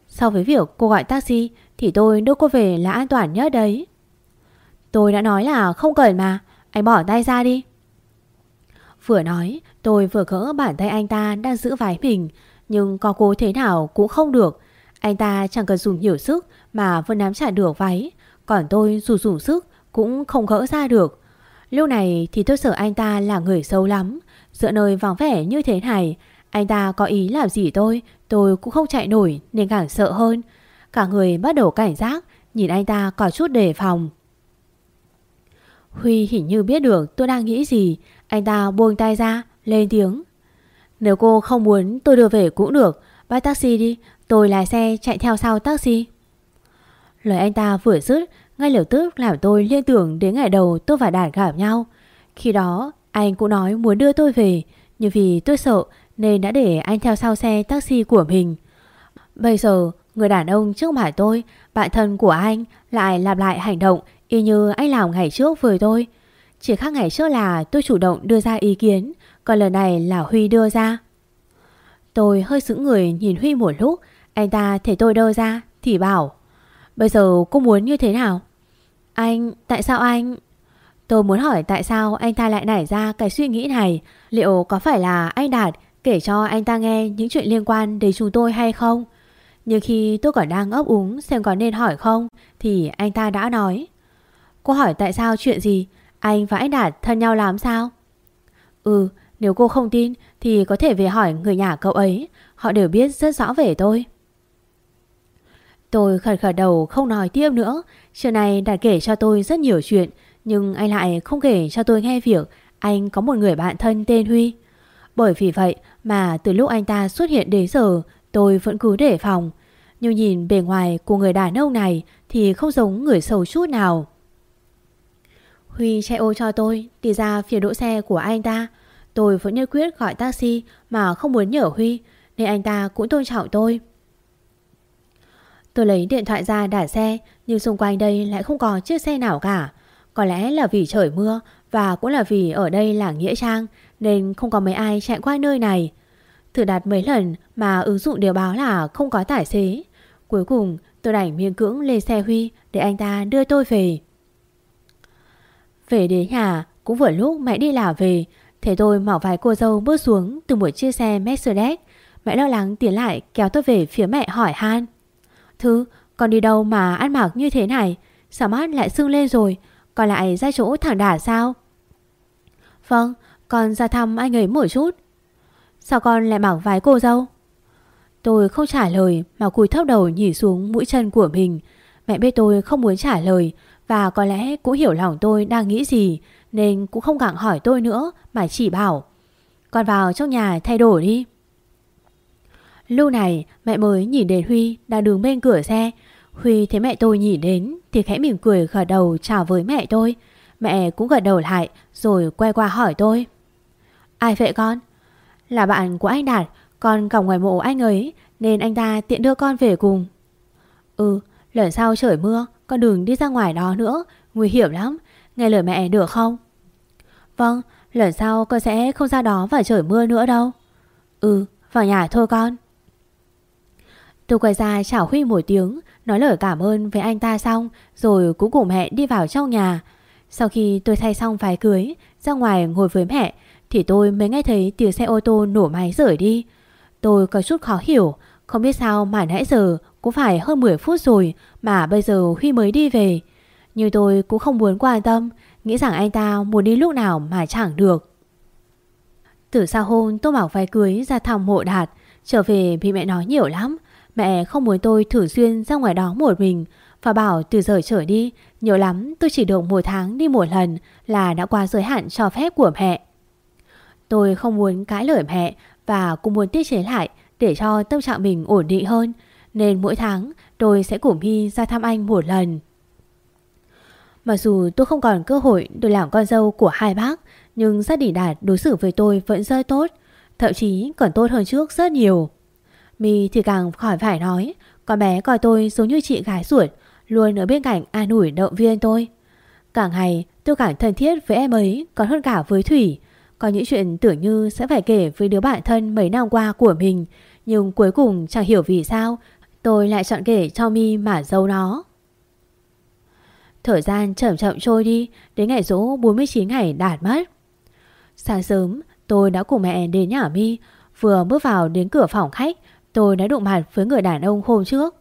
So với việc cô gọi taxi Thì tôi đưa cô về là an toàn nhất đấy. Tôi đã nói là không cần mà, Anh bỏ tay ra đi. Vừa nói, tôi vừa gỡ bàn tay anh ta đang giữ váy mình, Nhưng có cố thế nào cũng không được. Anh ta chẳng cần dùng nhiều sức Mà vẫn nắm chặt được váy, Còn tôi dù dùng sức cũng không gỡ ra được. Lúc này thì tôi sợ anh ta là người sâu lắm. Giữa nơi vắng vẻ như thế này, Anh ta có ý làm gì tôi Tôi cũng không chạy nổi nên càng sợ hơn. Cả người bắt đầu cảnh giác, Nhìn anh ta có chút đề phòng. Huy hình như biết được tôi đang nghĩ gì anh ta buông tay ra, Lên tiếng. Nếu cô không muốn tôi đưa về cũng được, Bắt taxi đi, Tôi lái xe chạy theo sau taxi. Lời anh ta vừa dứt, Ngay lập tức làm tôi liên tưởng đến ngày đầu tôi và Đạt gặp nhau. Khi đó, anh cũng nói muốn đưa tôi về, Nhưng vì tôi sợ Nên đã để anh theo sau xe taxi của mình. Bây giờ, Người đàn ông trước mặt tôi, Bạn thân của anh lại lặp lại hành động Y như anh làm ngày trước với tôi. Chỉ khác ngày trước là tôi chủ động đưa ra ý kiến Còn lần này là Huy đưa ra. Tôi hơi sững người nhìn Huy một lúc Anh ta thấy tôi đưa ra Thì bảo Bây giờ cô muốn như thế nào? Anh, tại sao anh? Tôi muốn hỏi tại sao anh ta lại nảy ra cái suy nghĩ này Liệu có phải là anh Đạt kể cho anh ta nghe những chuyện liên quan đến chúng tôi hay không? Nhưng khi tôi còn đang ấp úng xem có nên hỏi không Thì anh ta đã nói Cô hỏi tại sao chuyện gì? Anh và anh Đạt thân nhau lắm sao? Ừ nếu cô không tin Thì có thể về hỏi người nhà cậu ấy. Họ đều biết rất rõ về tôi. Tôi khẩn khởi đầu không nói tiếp nữa. Trưa này Đạt kể cho tôi rất nhiều chuyện, Nhưng anh lại không kể cho tôi nghe việc Anh có một người bạn thân tên Huy. Bởi vì vậy mà từ lúc anh ta xuất hiện đến giờ, Tôi vẫn cứ để phòng. Nhưng nhìn bề ngoài của người đàn ông này Thì không giống người sâu chút nào. Huy chạy ô cho tôi, Đi ra phía đỗ xe của anh ta. Tôi vẫn nhất quyết gọi taxi Mà không muốn nhờ Huy, Nên anh ta cũng tôn trọng tôi. Tôi lấy điện thoại ra đả xe, Nhưng xung quanh đây lại không có chiếc xe nào cả. Có lẽ là vì trời mưa Và cũng là vì ở đây là Nghĩa Trang, Nên không có mấy ai chạy qua nơi này. Thử đặt mấy lần Mà ứng dụng đều báo là không có tài xế. Cuối cùng, tôi đành miên cưỡng lên xe Huy Để anh ta đưa tôi về về đến nhà, cũng vừa lúc mẹ đi làm về, Thế tôi mỏ vài cô dâu bước xuống từ một chiếc xe Mercedes. Mẹ lo lắng tiến lại kéo tôi về phía mẹ hỏi han. Thứ, con đi đâu mà ăn mặc như thế này? Sao mắt lại sưng lên rồi? Còn lại ra chỗ thẳng đả sao? Vâng Con ra thăm anh ấy một chút. Sao con lại mặc vài cô dâu? Tôi không trả lời Mà cúi thấp đầu nhìn xuống mũi chân của mình. Mẹ biết tôi không muốn trả lời và có lẽ cũng hiểu lòng tôi đang nghĩ gì, Nên cũng không gặng hỏi tôi nữa, Mà chỉ bảo, Con vào trong nhà thay đổi đi. Lúc này, mẹ mới nhìn đến Huy Đang đứng bên cửa xe. Huy thấy mẹ tôi nhìn đến Thì khẽ mỉm cười gật đầu chào với mẹ tôi. Mẹ cũng gật đầu lại Rồi quay qua hỏi tôi, Ai vậy con? Là bạn của anh Đạt, Con còng ngoài mộ anh ấy, Nên anh ta tiện đưa con về cùng. Ừ lần sau trời mưa con đừng đi ra ngoài đó nữa. Nguy hiểm lắm. Nghe lời mẹ được không? Vâng lần sau con sẽ không ra đó vào trời mưa nữa đâu. Ừ vào nhà thôi con. Tôi quay ra chào Huy một tiếng, Nói lời cảm ơn với anh ta xong, Rồi cũng cùng mẹ đi vào trong nhà. Sau khi tôi thay xong váy cưới, Ra ngoài ngồi với mẹ, Thì tôi mới nghe thấy tiếng xe ô tô nổ máy rời đi. Tôi có chút khó hiểu, không biết sao mà nãy giờ cũng phải hơn 10 phút rồi mà bây giờ Huy mới đi về. Nhưng tôi cũng không muốn quan tâm, Nghĩ rằng anh ta muốn đi lúc nào mà chẳng được. Từ sau hôm tôi mặc váy cưới ra thăm mộ đạt, Trở về vì mẹ nói nhiều lắm. Mẹ không muốn tôi thử duyên ra ngoài đó một mình Và bảo từ giờ trở đi, Nhiều lắm tôi chỉ được một tháng đi một lần Là đã qua giới hạn cho phép của mẹ. Tôi không muốn cãi lời mẹ Và cũng muốn tiết chế lại Để cho tâm trạng mình ổn định hơn. Nên mỗi tháng tôi sẽ cùng Hy ra thăm anh một lần. Mặc dù tôi không còn cơ hội được làm con dâu của hai bác, Nhưng gia đình Đạt đối xử với tôi vẫn rất tốt, Thậm chí còn tốt hơn trước rất nhiều. Mi thì càng khỏi phải nói, Con bé coi tôi giống như chị gái ruột, Luôn ở bên cạnh an ủi động viên tôi. Càng ngày, tôi càng thân thiết với em ấy Còn hơn cả với Thủy. Có những chuyện tưởng như sẽ phải kể với đứa bạn thân mấy năm qua của mình, Nhưng cuối cùng chẳng hiểu vì sao Tôi lại chọn kể cho mi mà giấu nó. Thời gian chậm chậm trôi đi, Đến ngày số 49 ngày đạt mất. Sáng sớm, tôi đã cùng mẹ đến nhà mi, Vừa bước vào đến cửa phòng khách, Tôi đã đụng mặt với người đàn ông hôm trước.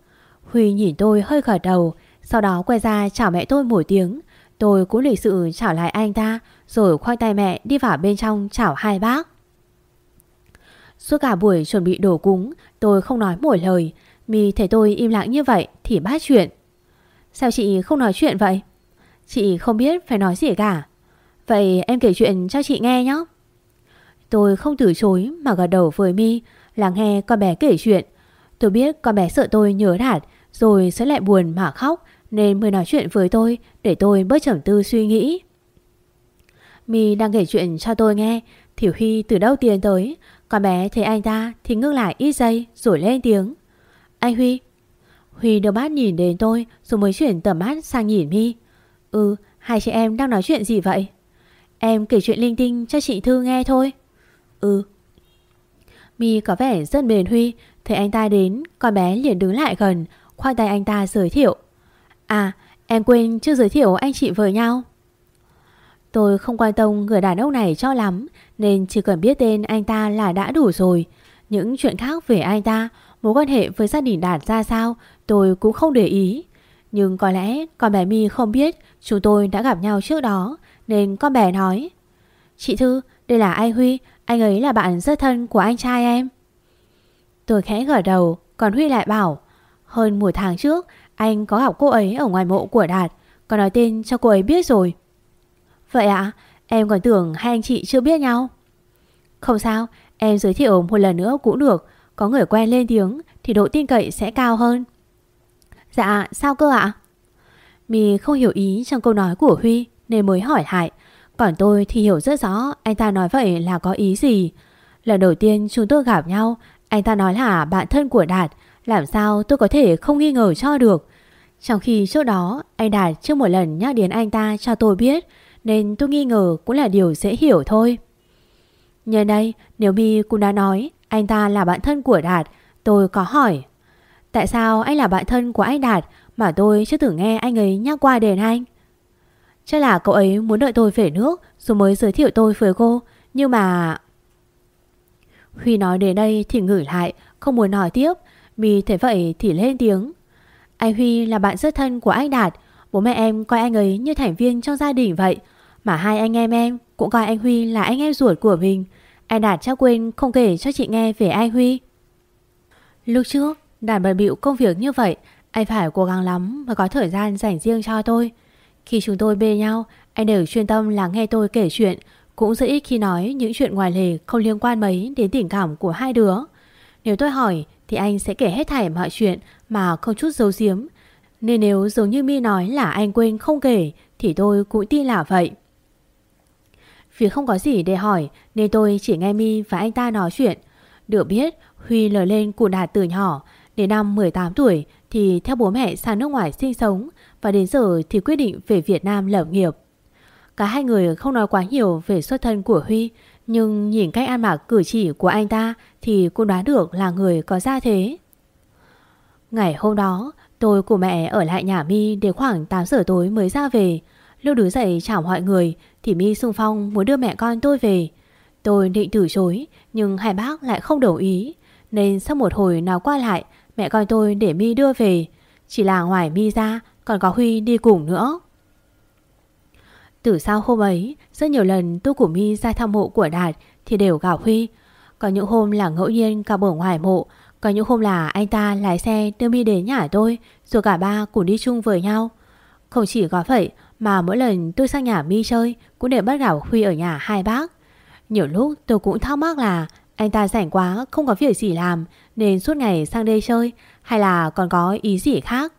Huy nhìn tôi hơi gật đầu, Sau đó quay ra chào mẹ tôi một tiếng. Tôi cũng lịch sự chào lại anh ta, Rồi khoanh tay mẹ đi vào bên trong chào hai bác. Suốt cả buổi chuẩn bị đổ cúng, Tôi không nói một lời Mi thấy tôi im lặng như vậy Thì bắt chuyện. Sao chị không nói chuyện vậy? Chị không biết phải nói gì cả. Vậy em kể chuyện cho chị nghe nhé. Tôi không từ chối mà gật đầu với Mi Lắng nghe con bé kể chuyện. Tôi biết con bé sợ tôi nhớ Đạt Rồi sẽ lại buồn mà khóc, Nên mới nói chuyện với tôi Để tôi bớt trầm tư suy nghĩ. Mi đang kể chuyện cho tôi nghe Thì Huy từ đâu tiến tới? Con bé thấy anh ta thì ngưng lại ít giây Rồi lên tiếng. Anh Huy. Huy đưa mắt nhìn đến tôi, Rồi mới chuyển tầm mắt sang nhìn My. Ừ hai chị em đang nói chuyện gì vậy? Em kể chuyện linh tinh cho chị Thư nghe thôi. Ừ. My có vẻ rất bền Huy, Thấy anh ta đến, Con bé liền đứng lại gần Khoan tay anh ta giới thiệu. À em quên chưa giới thiệu anh chị với nhau? Tôi không quan tâm người đàn ông này cho lắm, Nên chỉ cần biết tên anh ta là đã đủ rồi. Những chuyện khác về anh ta Mối quan hệ với gia đình Đạt ra sao, Tôi cũng không để ý. Nhưng có lẽ con bé My không biết Chúng tôi đã gặp nhau trước đó, Nên con bé nói, Chị Thư, đây là anh Huy, Anh ấy là bạn rất thân của anh trai em. Tôi khẽ gật đầu, Còn Huy lại bảo, Hơn một tháng trước, anh có gặp cô ấy ở ngoài mộ của Đạt Còn nói tên cho cô ấy biết rồi. Vậy ạ, Em còn tưởng hai anh chị chưa biết nhau. Không sao, Em giới thiệu một lần nữa cũng được có người quen lên tiếng Thì độ tin cậy sẽ cao hơn. Dạ sao cơ ạ? Mì không hiểu ý trong câu nói của Huy Nên mới hỏi lại. Còn tôi thì hiểu rất rõ Anh ta nói vậy là có ý gì. Lần đầu tiên chúng tôi gặp nhau, Anh ta nói là bạn thân của Đạt, Làm sao tôi có thể không nghi ngờ cho được? Trong khi trước đó, Anh Đạt chưa một lần nhắc đến anh ta cho tôi biết, Nên tôi nghi ngờ cũng là điều dễ hiểu thôi. Nhân đây, nếu mi cũng đã nói anh ta là bạn thân của Đạt, Tôi có hỏi. Tại sao anh là bạn thân của anh Đạt Mà tôi chưa từng nghe anh ấy nhắc qua đến anh Chắc là cậu ấy muốn đợi tôi về nước, Rồi mới giới thiệu tôi với cô, Nhưng mà Huy nói đến đây thì ngửi lại, Không muốn nói tiếp, vì thế vậy thì lên tiếng. Anh Huy là bạn rất thân của anh Đạt, Bố mẹ em coi anh ấy như thành viên trong gia đình vậy, Mà hai anh em em Cũng coi anh Huy là anh em ruột của mình. Anh Đạt chắc quên không kể cho chị nghe về anh Huy. Lúc trước Đạt bận bịu công việc như vậy, Anh phải cố gắng lắm mới có thời gian dành riêng cho tôi. Khi chúng tôi bê nhau, Anh đều chuyên tâm lắng nghe tôi kể chuyện, Cũng rất ít khi nói những chuyện ngoài lề Không liên quan mấy đến tình cảm của hai đứa. Nếu tôi hỏi Thì anh sẽ kể hết thảy mọi chuyện Mà không chút giấu giếm. Nên nếu giống như Mi nói là anh quên không kể Thì tôi cũng tin là vậy. Vì không có gì để hỏi, Nên tôi chỉ nghe Mi và anh ta nói chuyện Được biết, Huy lớn lên của Đạt từ nhỏ, Đến năm 18 tuổi thì theo bố mẹ sang nước ngoài sinh sống và đến giờ thì quyết định về Việt Nam lập nghiệp. Cả hai người không nói quá nhiều về xuất thân của Huy, nhưng nhìn cách ăn mặc cử chỉ của anh ta thì cô đoán được là người có gia thế. Ngày hôm đó, tôi cùng mẹ ở lại nhà Mi đến khoảng 8 giờ tối mới ra về. Lúc đứng dậy chào mọi người thì Mi xung phong muốn đưa mẹ con tôi về. Tôi định từ chối nhưng hai bác lại không đồng ý nên sau một hồi nào qua lại Mẹ con tôi để mi đưa về Chỉ là ngoài mi ra Còn có Huy đi cùng nữa Từ sau hôm ấy, rất nhiều lần tôi của mi ra thăm mộ của Đạt thì đều gặp Huy. Có những hôm là ngẫu nhiên gặp ở ngoài mộ, có những hôm là anh ta lái xe đưa mi đến nhà tôi, rồi cả ba cùng đi chung với nhau. Không chỉ có vậy, mà mỗi lần tôi sang nhà mi chơi, cũng để bắt gặp Huy ở nhà hai bác. Nhiều lúc tôi cũng thắc mắc là anh ta rảnh quá, không có việc gì làm, nên suốt ngày sang đây chơi, hay là còn có ý gì khác.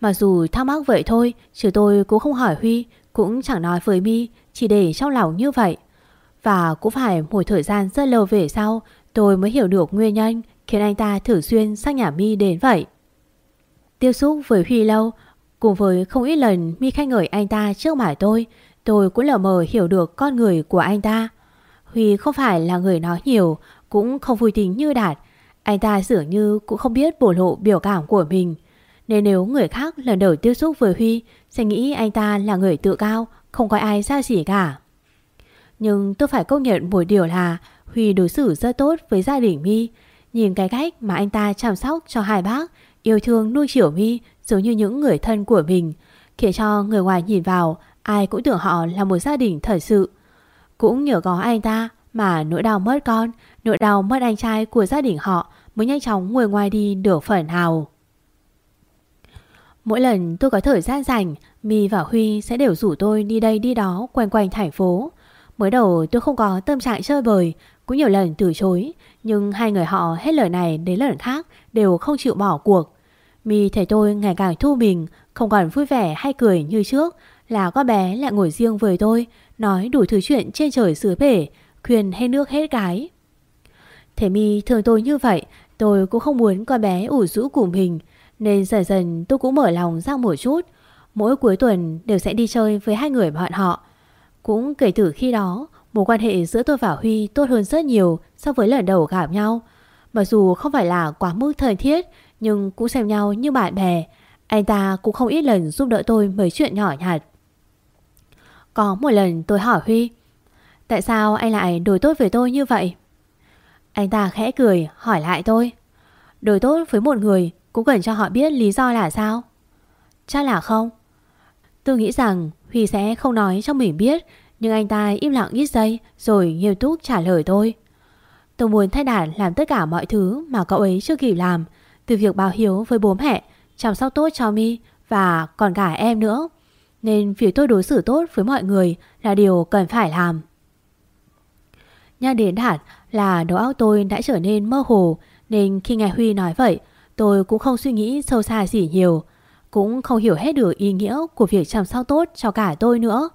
Mặc dù thắc mắc vậy thôi, chứ tôi cũng không hỏi Huy, cũng chẳng nói với mi, chỉ để trong lòng như vậy. Và cũng phải một thời gian rất lâu về sau, tôi mới hiểu được nguyên nhân khiến anh ta thường xuyên sang nhà mi đến vậy. Tiếp xúc với Huy lâu cùng với không ít lần mi khen ngợi anh ta trước mặt tôi tôi cũng lờ mờ hiểu được con người của anh ta. Huy không phải là người nói nhiều, cũng không vui tính như Đạt. Anh ta dường như cũng không biết bổ lộ biểu cảm của mình. Nên nếu người khác lần đầu tiếp xúc với Huy sẽ nghĩ anh ta là người tự cao, không có ai xa gì cả. Nhưng tôi phải công nhận một điều là Huy đối xử rất tốt với gia đình Mi. Nhìn cái cách mà anh ta chăm sóc cho hai bác, yêu thương nuôi chiều Mi giống như những người thân của mình, khiến cho người ngoài nhìn vào ai cũng tưởng họ là một gia đình thật sự. Cũng nhờ có anh ta mà nỗi đau mất con, nỗi đau mất anh trai của gia đình họ mới nhanh chóng nguôi ngoài đi được phần nào. Mỗi lần tôi có thời gian rảnh, My và Huy sẽ đều rủ tôi đi đây đi đó quanh quanh thành phố. Mới đầu tôi không có tâm trạng chơi bời, cũng nhiều lần từ chối, nhưng hai người họ hết lời này đến lần khác đều không chịu bỏ cuộc. Mi thấy tôi ngày càng thu mình, không còn vui vẻ hay cười như trước, là con bé lại ngồi riêng với tôi, nói đủ thứ chuyện trên trời dưới bể, khuyên hết nước hết cái. Thế mi thường tôi như vậy, tôi cũng không muốn con bé ủ rũ của mình, nên dần dần tôi cũng mở lòng ra một chút. Mỗi cuối tuần đều sẽ đi chơi với hai người bọn họ. Cũng kể từ khi đó, mối quan hệ giữa tôi và Huy tốt hơn rất nhiều so với lần đầu gặp nhau. Mặc dù không phải là quá mức thân thiết, nhưng cũng xem nhau như bạn bè. Anh ta cũng không ít lần giúp đỡ tôi mấy chuyện nhỏ nhặt. Có một lần tôi hỏi Huy, Tại sao anh lại đối tốt với tôi như vậy? Anh ta khẽ cười, hỏi lại tôi, Đối tốt với một người cũng cần cho họ biết lý do là sao? Chắc là không Tôi nghĩ rằng Huy sẽ không nói cho mình biết, Nhưng anh ta im lặng ít giây Rồi nghiêm túc trả lời tôi Tôi muốn thay Đạt làm tất cả mọi thứ Mà cậu ấy chưa kịp làm từ việc báo hiếu với bố mẹ, Chăm sóc tốt cho mi Và còn cả em nữa nên việc tôi đối xử tốt với mọi người là điều cần phải làm. Nhắc đến Đạt là đầu óc tôi đã trở nên mơ hồ, nên khi nghe Huy nói vậy, tôi cũng không suy nghĩ sâu xa gì nhiều. Cũng không hiểu hết được ý nghĩa của việc chăm sóc tốt cho cả tôi nữa.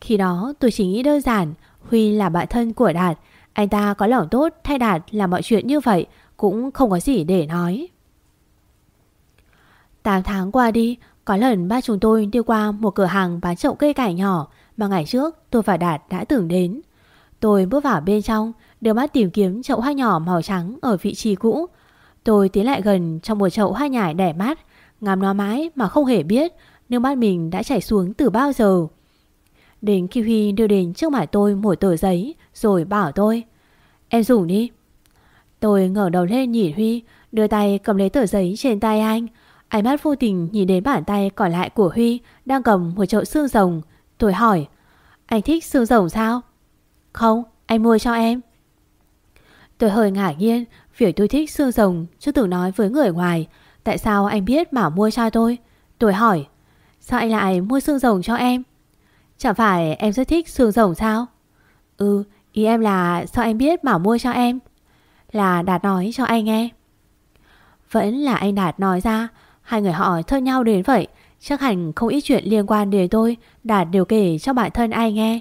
Khi đó, tôi chỉ nghĩ đơn giản, Huy là bạn thân của Đạt, Anh ta có lòng tốt thay Đạt làm mọi chuyện như vậy Cũng không có gì để nói 8 tháng qua đi có lần ba chúng tôi đi qua một cửa hàng bán chậu cây cải nhỏ mà ngày trước tôi và Đạt đã tưởng đến. Tôi bước vào bên trong, đưa mắt tìm kiếm chậu hoa nhỏ màu trắng ở vị trí cũ. Tôi tiến lại gần trong một chậu hoa nhài đẻ mát, ngắm nó mãi mà không hề biết nước mắt mình đã chảy xuống từ bao giờ. Đến khi Huy đưa đến trước mặt tôi một tờ giấy rồi bảo tôi Em dùng đi. Tôi ngẩng đầu lên nhìn Huy, đưa tay cầm lấy tờ giấy trên tay anh. Ánh mắt vô tình nhìn đến bàn tay còn lại của Huy đang cầm một chậu xương rồng. Tôi hỏi, anh thích xương rồng sao? Không, anh mua cho em. Tôi hơi ngạc nhiên, việc tôi thích xương rồng chưa từng nói với người ngoài. Tại sao anh biết mà mua cho tôi? Tôi hỏi, sao anh lại mua xương rồng cho em? Chẳng phải em rất thích xương rồng sao? Ừ, ý em là sao anh biết mà mua cho em? Là Đạt nói cho anh nghe. Vẫn là anh Đạt nói ra, Hai người họ thân nhau đến vậy, Chắc hẳn không ít chuyện liên quan đến tôi Đạt đều kể cho bản thân ai nghe.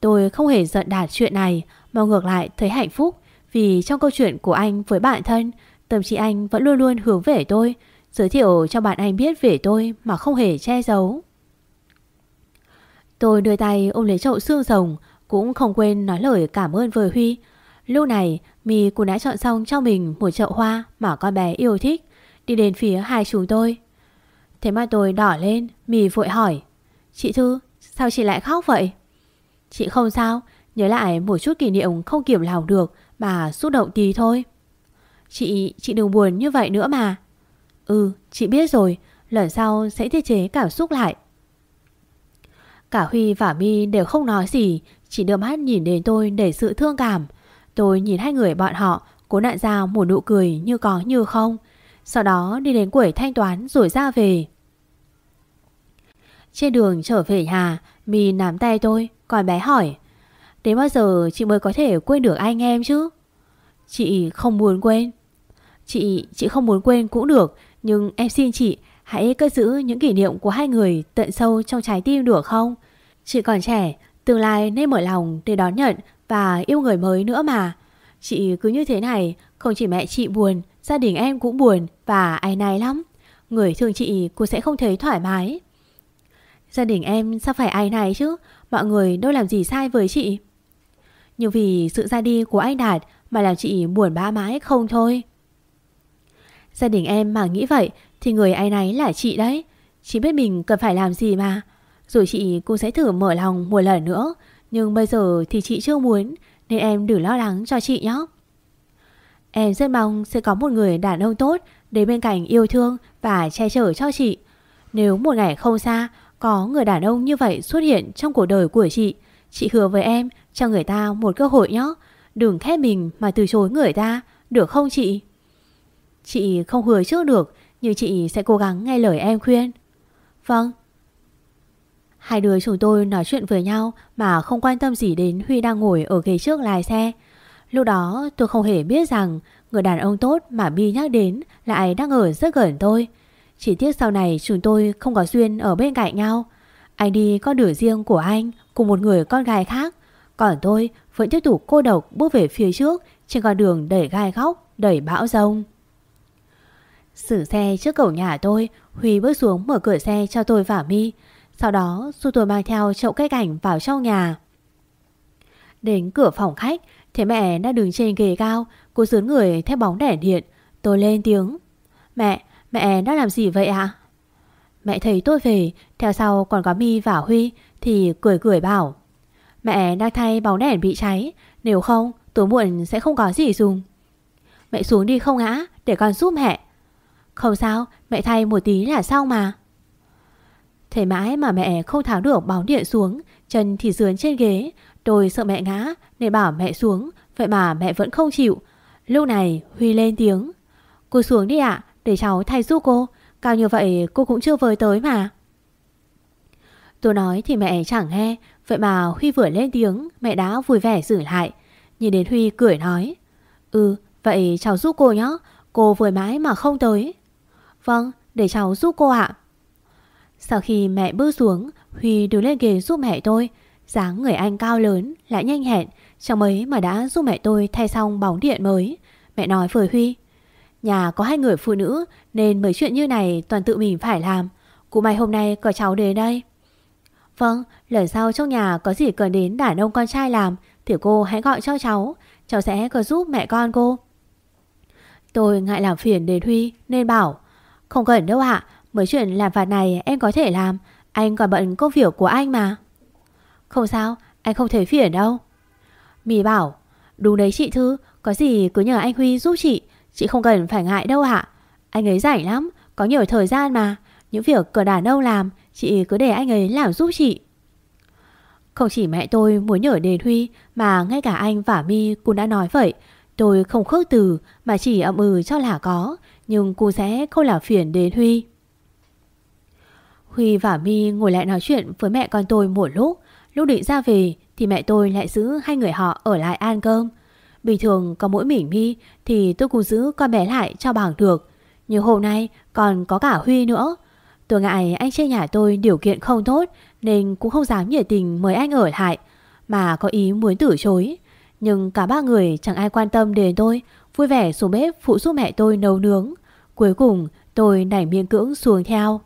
Tôi không hề giận Đạt chuyện này, Mà ngược lại thấy hạnh phúc, Vì trong câu chuyện của anh với bạn thân, Tâm trí anh vẫn luôn luôn hướng về tôi, Giới thiệu cho bạn anh biết về tôi Mà không hề che giấu. Tôi đưa tay ôm lấy chậu xương rồng, Cũng không quên nói lời cảm ơn với Huy. Lúc này, My cũng đã chọn xong cho mình một chậu hoa Mà con bé yêu thích. Đi đến phía hai chúng tôi. Thế mà tôi đỏ lên Mì vội hỏi Chị Thư sao chị lại khóc vậy? Chị không sao Nhớ lại một chút kỷ niệm không kiểm lòng được Mà xúc động tí thôi. Chị, chị đừng buồn như vậy nữa mà. Ừ, chị biết rồi Lần sau sẽ tiết chế cảm xúc lại. Cả Huy và Mi đều không nói gì Chỉ đưa mắt nhìn đến tôi để sự thương cảm. Tôi nhìn hai người bọn họ Cố nặn ra một nụ cười như có như không sau đó đi đến quầy thanh toán rồi ra về. Trên đường trở về nhà mì nắm tay tôi Còn bé hỏi Đến bao giờ chị mới có thể quên được anh em chứ? Chị không muốn quên. Chị, chị không muốn quên cũng được Nhưng em xin chị Hãy cất giữ những kỷ niệm của hai người Tận sâu trong trái tim được không? Chị còn trẻ Tương lai nên mở lòng để đón nhận Và yêu người mới nữa mà. Chị cứ như thế này Không chỉ mẹ chị buồn Gia đình em cũng buồn Và ai nay lắm. Người thương chị cũng sẽ không thấy thoải mái. Gia đình em sao phải ai này chứ? Mọi người đâu làm gì sai với chị? Nhưng vì sự ra đi của anh Đạt Mà làm chị buồn bã mãi không thôi. Gia đình em mà nghĩ vậy Thì người ai nấy là chị đấy. Chị biết mình cần phải làm gì mà. Rồi chị cũng sẽ thử mở lòng một lần nữa, Nhưng bây giờ thì chị chưa muốn, Nên em đừng lo lắng cho chị nhé. Em rất mong sẽ có một người đàn ông tốt Đến bên cạnh yêu thương Và che chở cho chị. Nếu một ngày không xa, Có người đàn ông như vậy xuất hiện trong cuộc đời của chị Chị hứa với em Cho người ta một cơ hội nhé. Đừng khép mình mà từ chối người ta, Được không chị? Chị không hứa trước được, Nhưng chị sẽ cố gắng nghe lời em khuyên. Vâng. Hai đứa chúng tôi nói chuyện với nhau Mà không quan tâm gì đến Huy đang ngồi ở ghế trước lái xe. Lúc đó tôi không hề biết rằng Người đàn ông tốt mà Bi nhắc đến Lại đang ở rất gần tôi. Chỉ tiếc sau này chúng tôi không có duyên Ở bên cạnh nhau. Anh đi con đường riêng của anh Cùng một người con gái khác. Còn tôi vẫn tiếp tục cô độc bước về phía trước Trên con đường đầy gai góc, Đầy bão rông Xử xe trước cổng nhà tôi, Huy bước xuống mở cửa xe cho tôi và mi. Sau đó, dù tôi mang theo chậu cây cảnh vào trong nhà. Đến cửa phòng khách thế mẹ đã đứng trên ghế cao Cô dướn người theo bóng đèn điện Tôi lên tiếng Mẹ, mẹ đã làm gì vậy ạ? Mẹ thấy tôi về Theo sau còn có mi và Huy Thì cười cười bảo Mẹ đang thay bóng đèn bị cháy Nếu không tối muộn sẽ không có gì dùng Mẹ xuống đi không ngã Để con giúp mẹ không sao, mẹ thay một tí là xong mà. Thế mãi mà mẹ không tháo được bóng điện xuống, chân thì dướn trên ghế. Tôi sợ mẹ ngã nên bảo mẹ xuống, vậy mà mẹ vẫn không chịu. Lúc này Huy lên tiếng. Cô xuống đi ạ, để cháu thay giúp cô. Cao như vậy cô cũng chưa với tới mà. Tôi nói thì mẹ chẳng nghe, vậy mà Huy vừa lên tiếng, mẹ đã vui vẻ giữ lại. Nhìn đến Huy cười nói. Ừ, vậy cháu giúp cô nhé, cô vừa mãi mà không tới. Vâng, để cháu giúp cô ạ. Sau khi mẹ bước xuống, Huy đứng lên ghế giúp mẹ tôi dáng người anh cao lớn, lại nhanh hẹn, chẳng mấy mà đã giúp mẹ tôi thay xong bóng điện mới. Mẹ nói với Huy, nhà có hai người phụ nữ nên mấy chuyện như này toàn tự mình phải làm. Cụ mày hôm nay có cháu đến đây. Vâng, lần sau trong nhà có gì cần đến đàn ông con trai làm thì cô hãy gọi cho cháu, cháu sẽ có giúp mẹ con cô. Tôi ngại làm phiền đến Huy nên bảo không cần đâu ạ Mấy chuyện làm phạt này em có thể làm Anh còn bận công việc của anh mà không sao, Anh không thấy phiền đâu. Mì bảo Đúng đấy chị Thư, Có gì cứ nhờ anh Huy giúp chị. Chị không cần phải ngại đâu ạ. Anh ấy rảnh lắm, Có nhiều thời gian mà. Những việc cờ đàn ông làm, Chị cứ để anh ấy làm giúp chị. Không chỉ mẹ tôi muốn nhờ đến Huy, Mà ngay cả anh và Mi cũng đã nói vậy. Tôi không khước từ, Mà chỉ ậm ừ cho là có, nhưng cô sẽ không làm phiền đến Huy. Huy và Mi ngồi lại nói chuyện với mẹ con tôi một lúc. Lúc định ra về thì mẹ tôi lại giữ hai người họ ở lại ăn cơm. Bình thường có mỗi mình mi thì tôi cũng giữ con bé lại cho bằng được. Nhưng hôm nay còn có cả Huy nữa. Tôi ngại anh trên nhà tôi điều kiện không tốt nên cũng không dám nhiệt tình mời anh ở lại. Mà có ý muốn từ chối. Nhưng cả ba người chẳng ai quan tâm đến tôi, Vui vẻ xuống bếp phụ giúp mẹ tôi nấu nướng Cuối cùng tôi nảy miên cưỡng xuống theo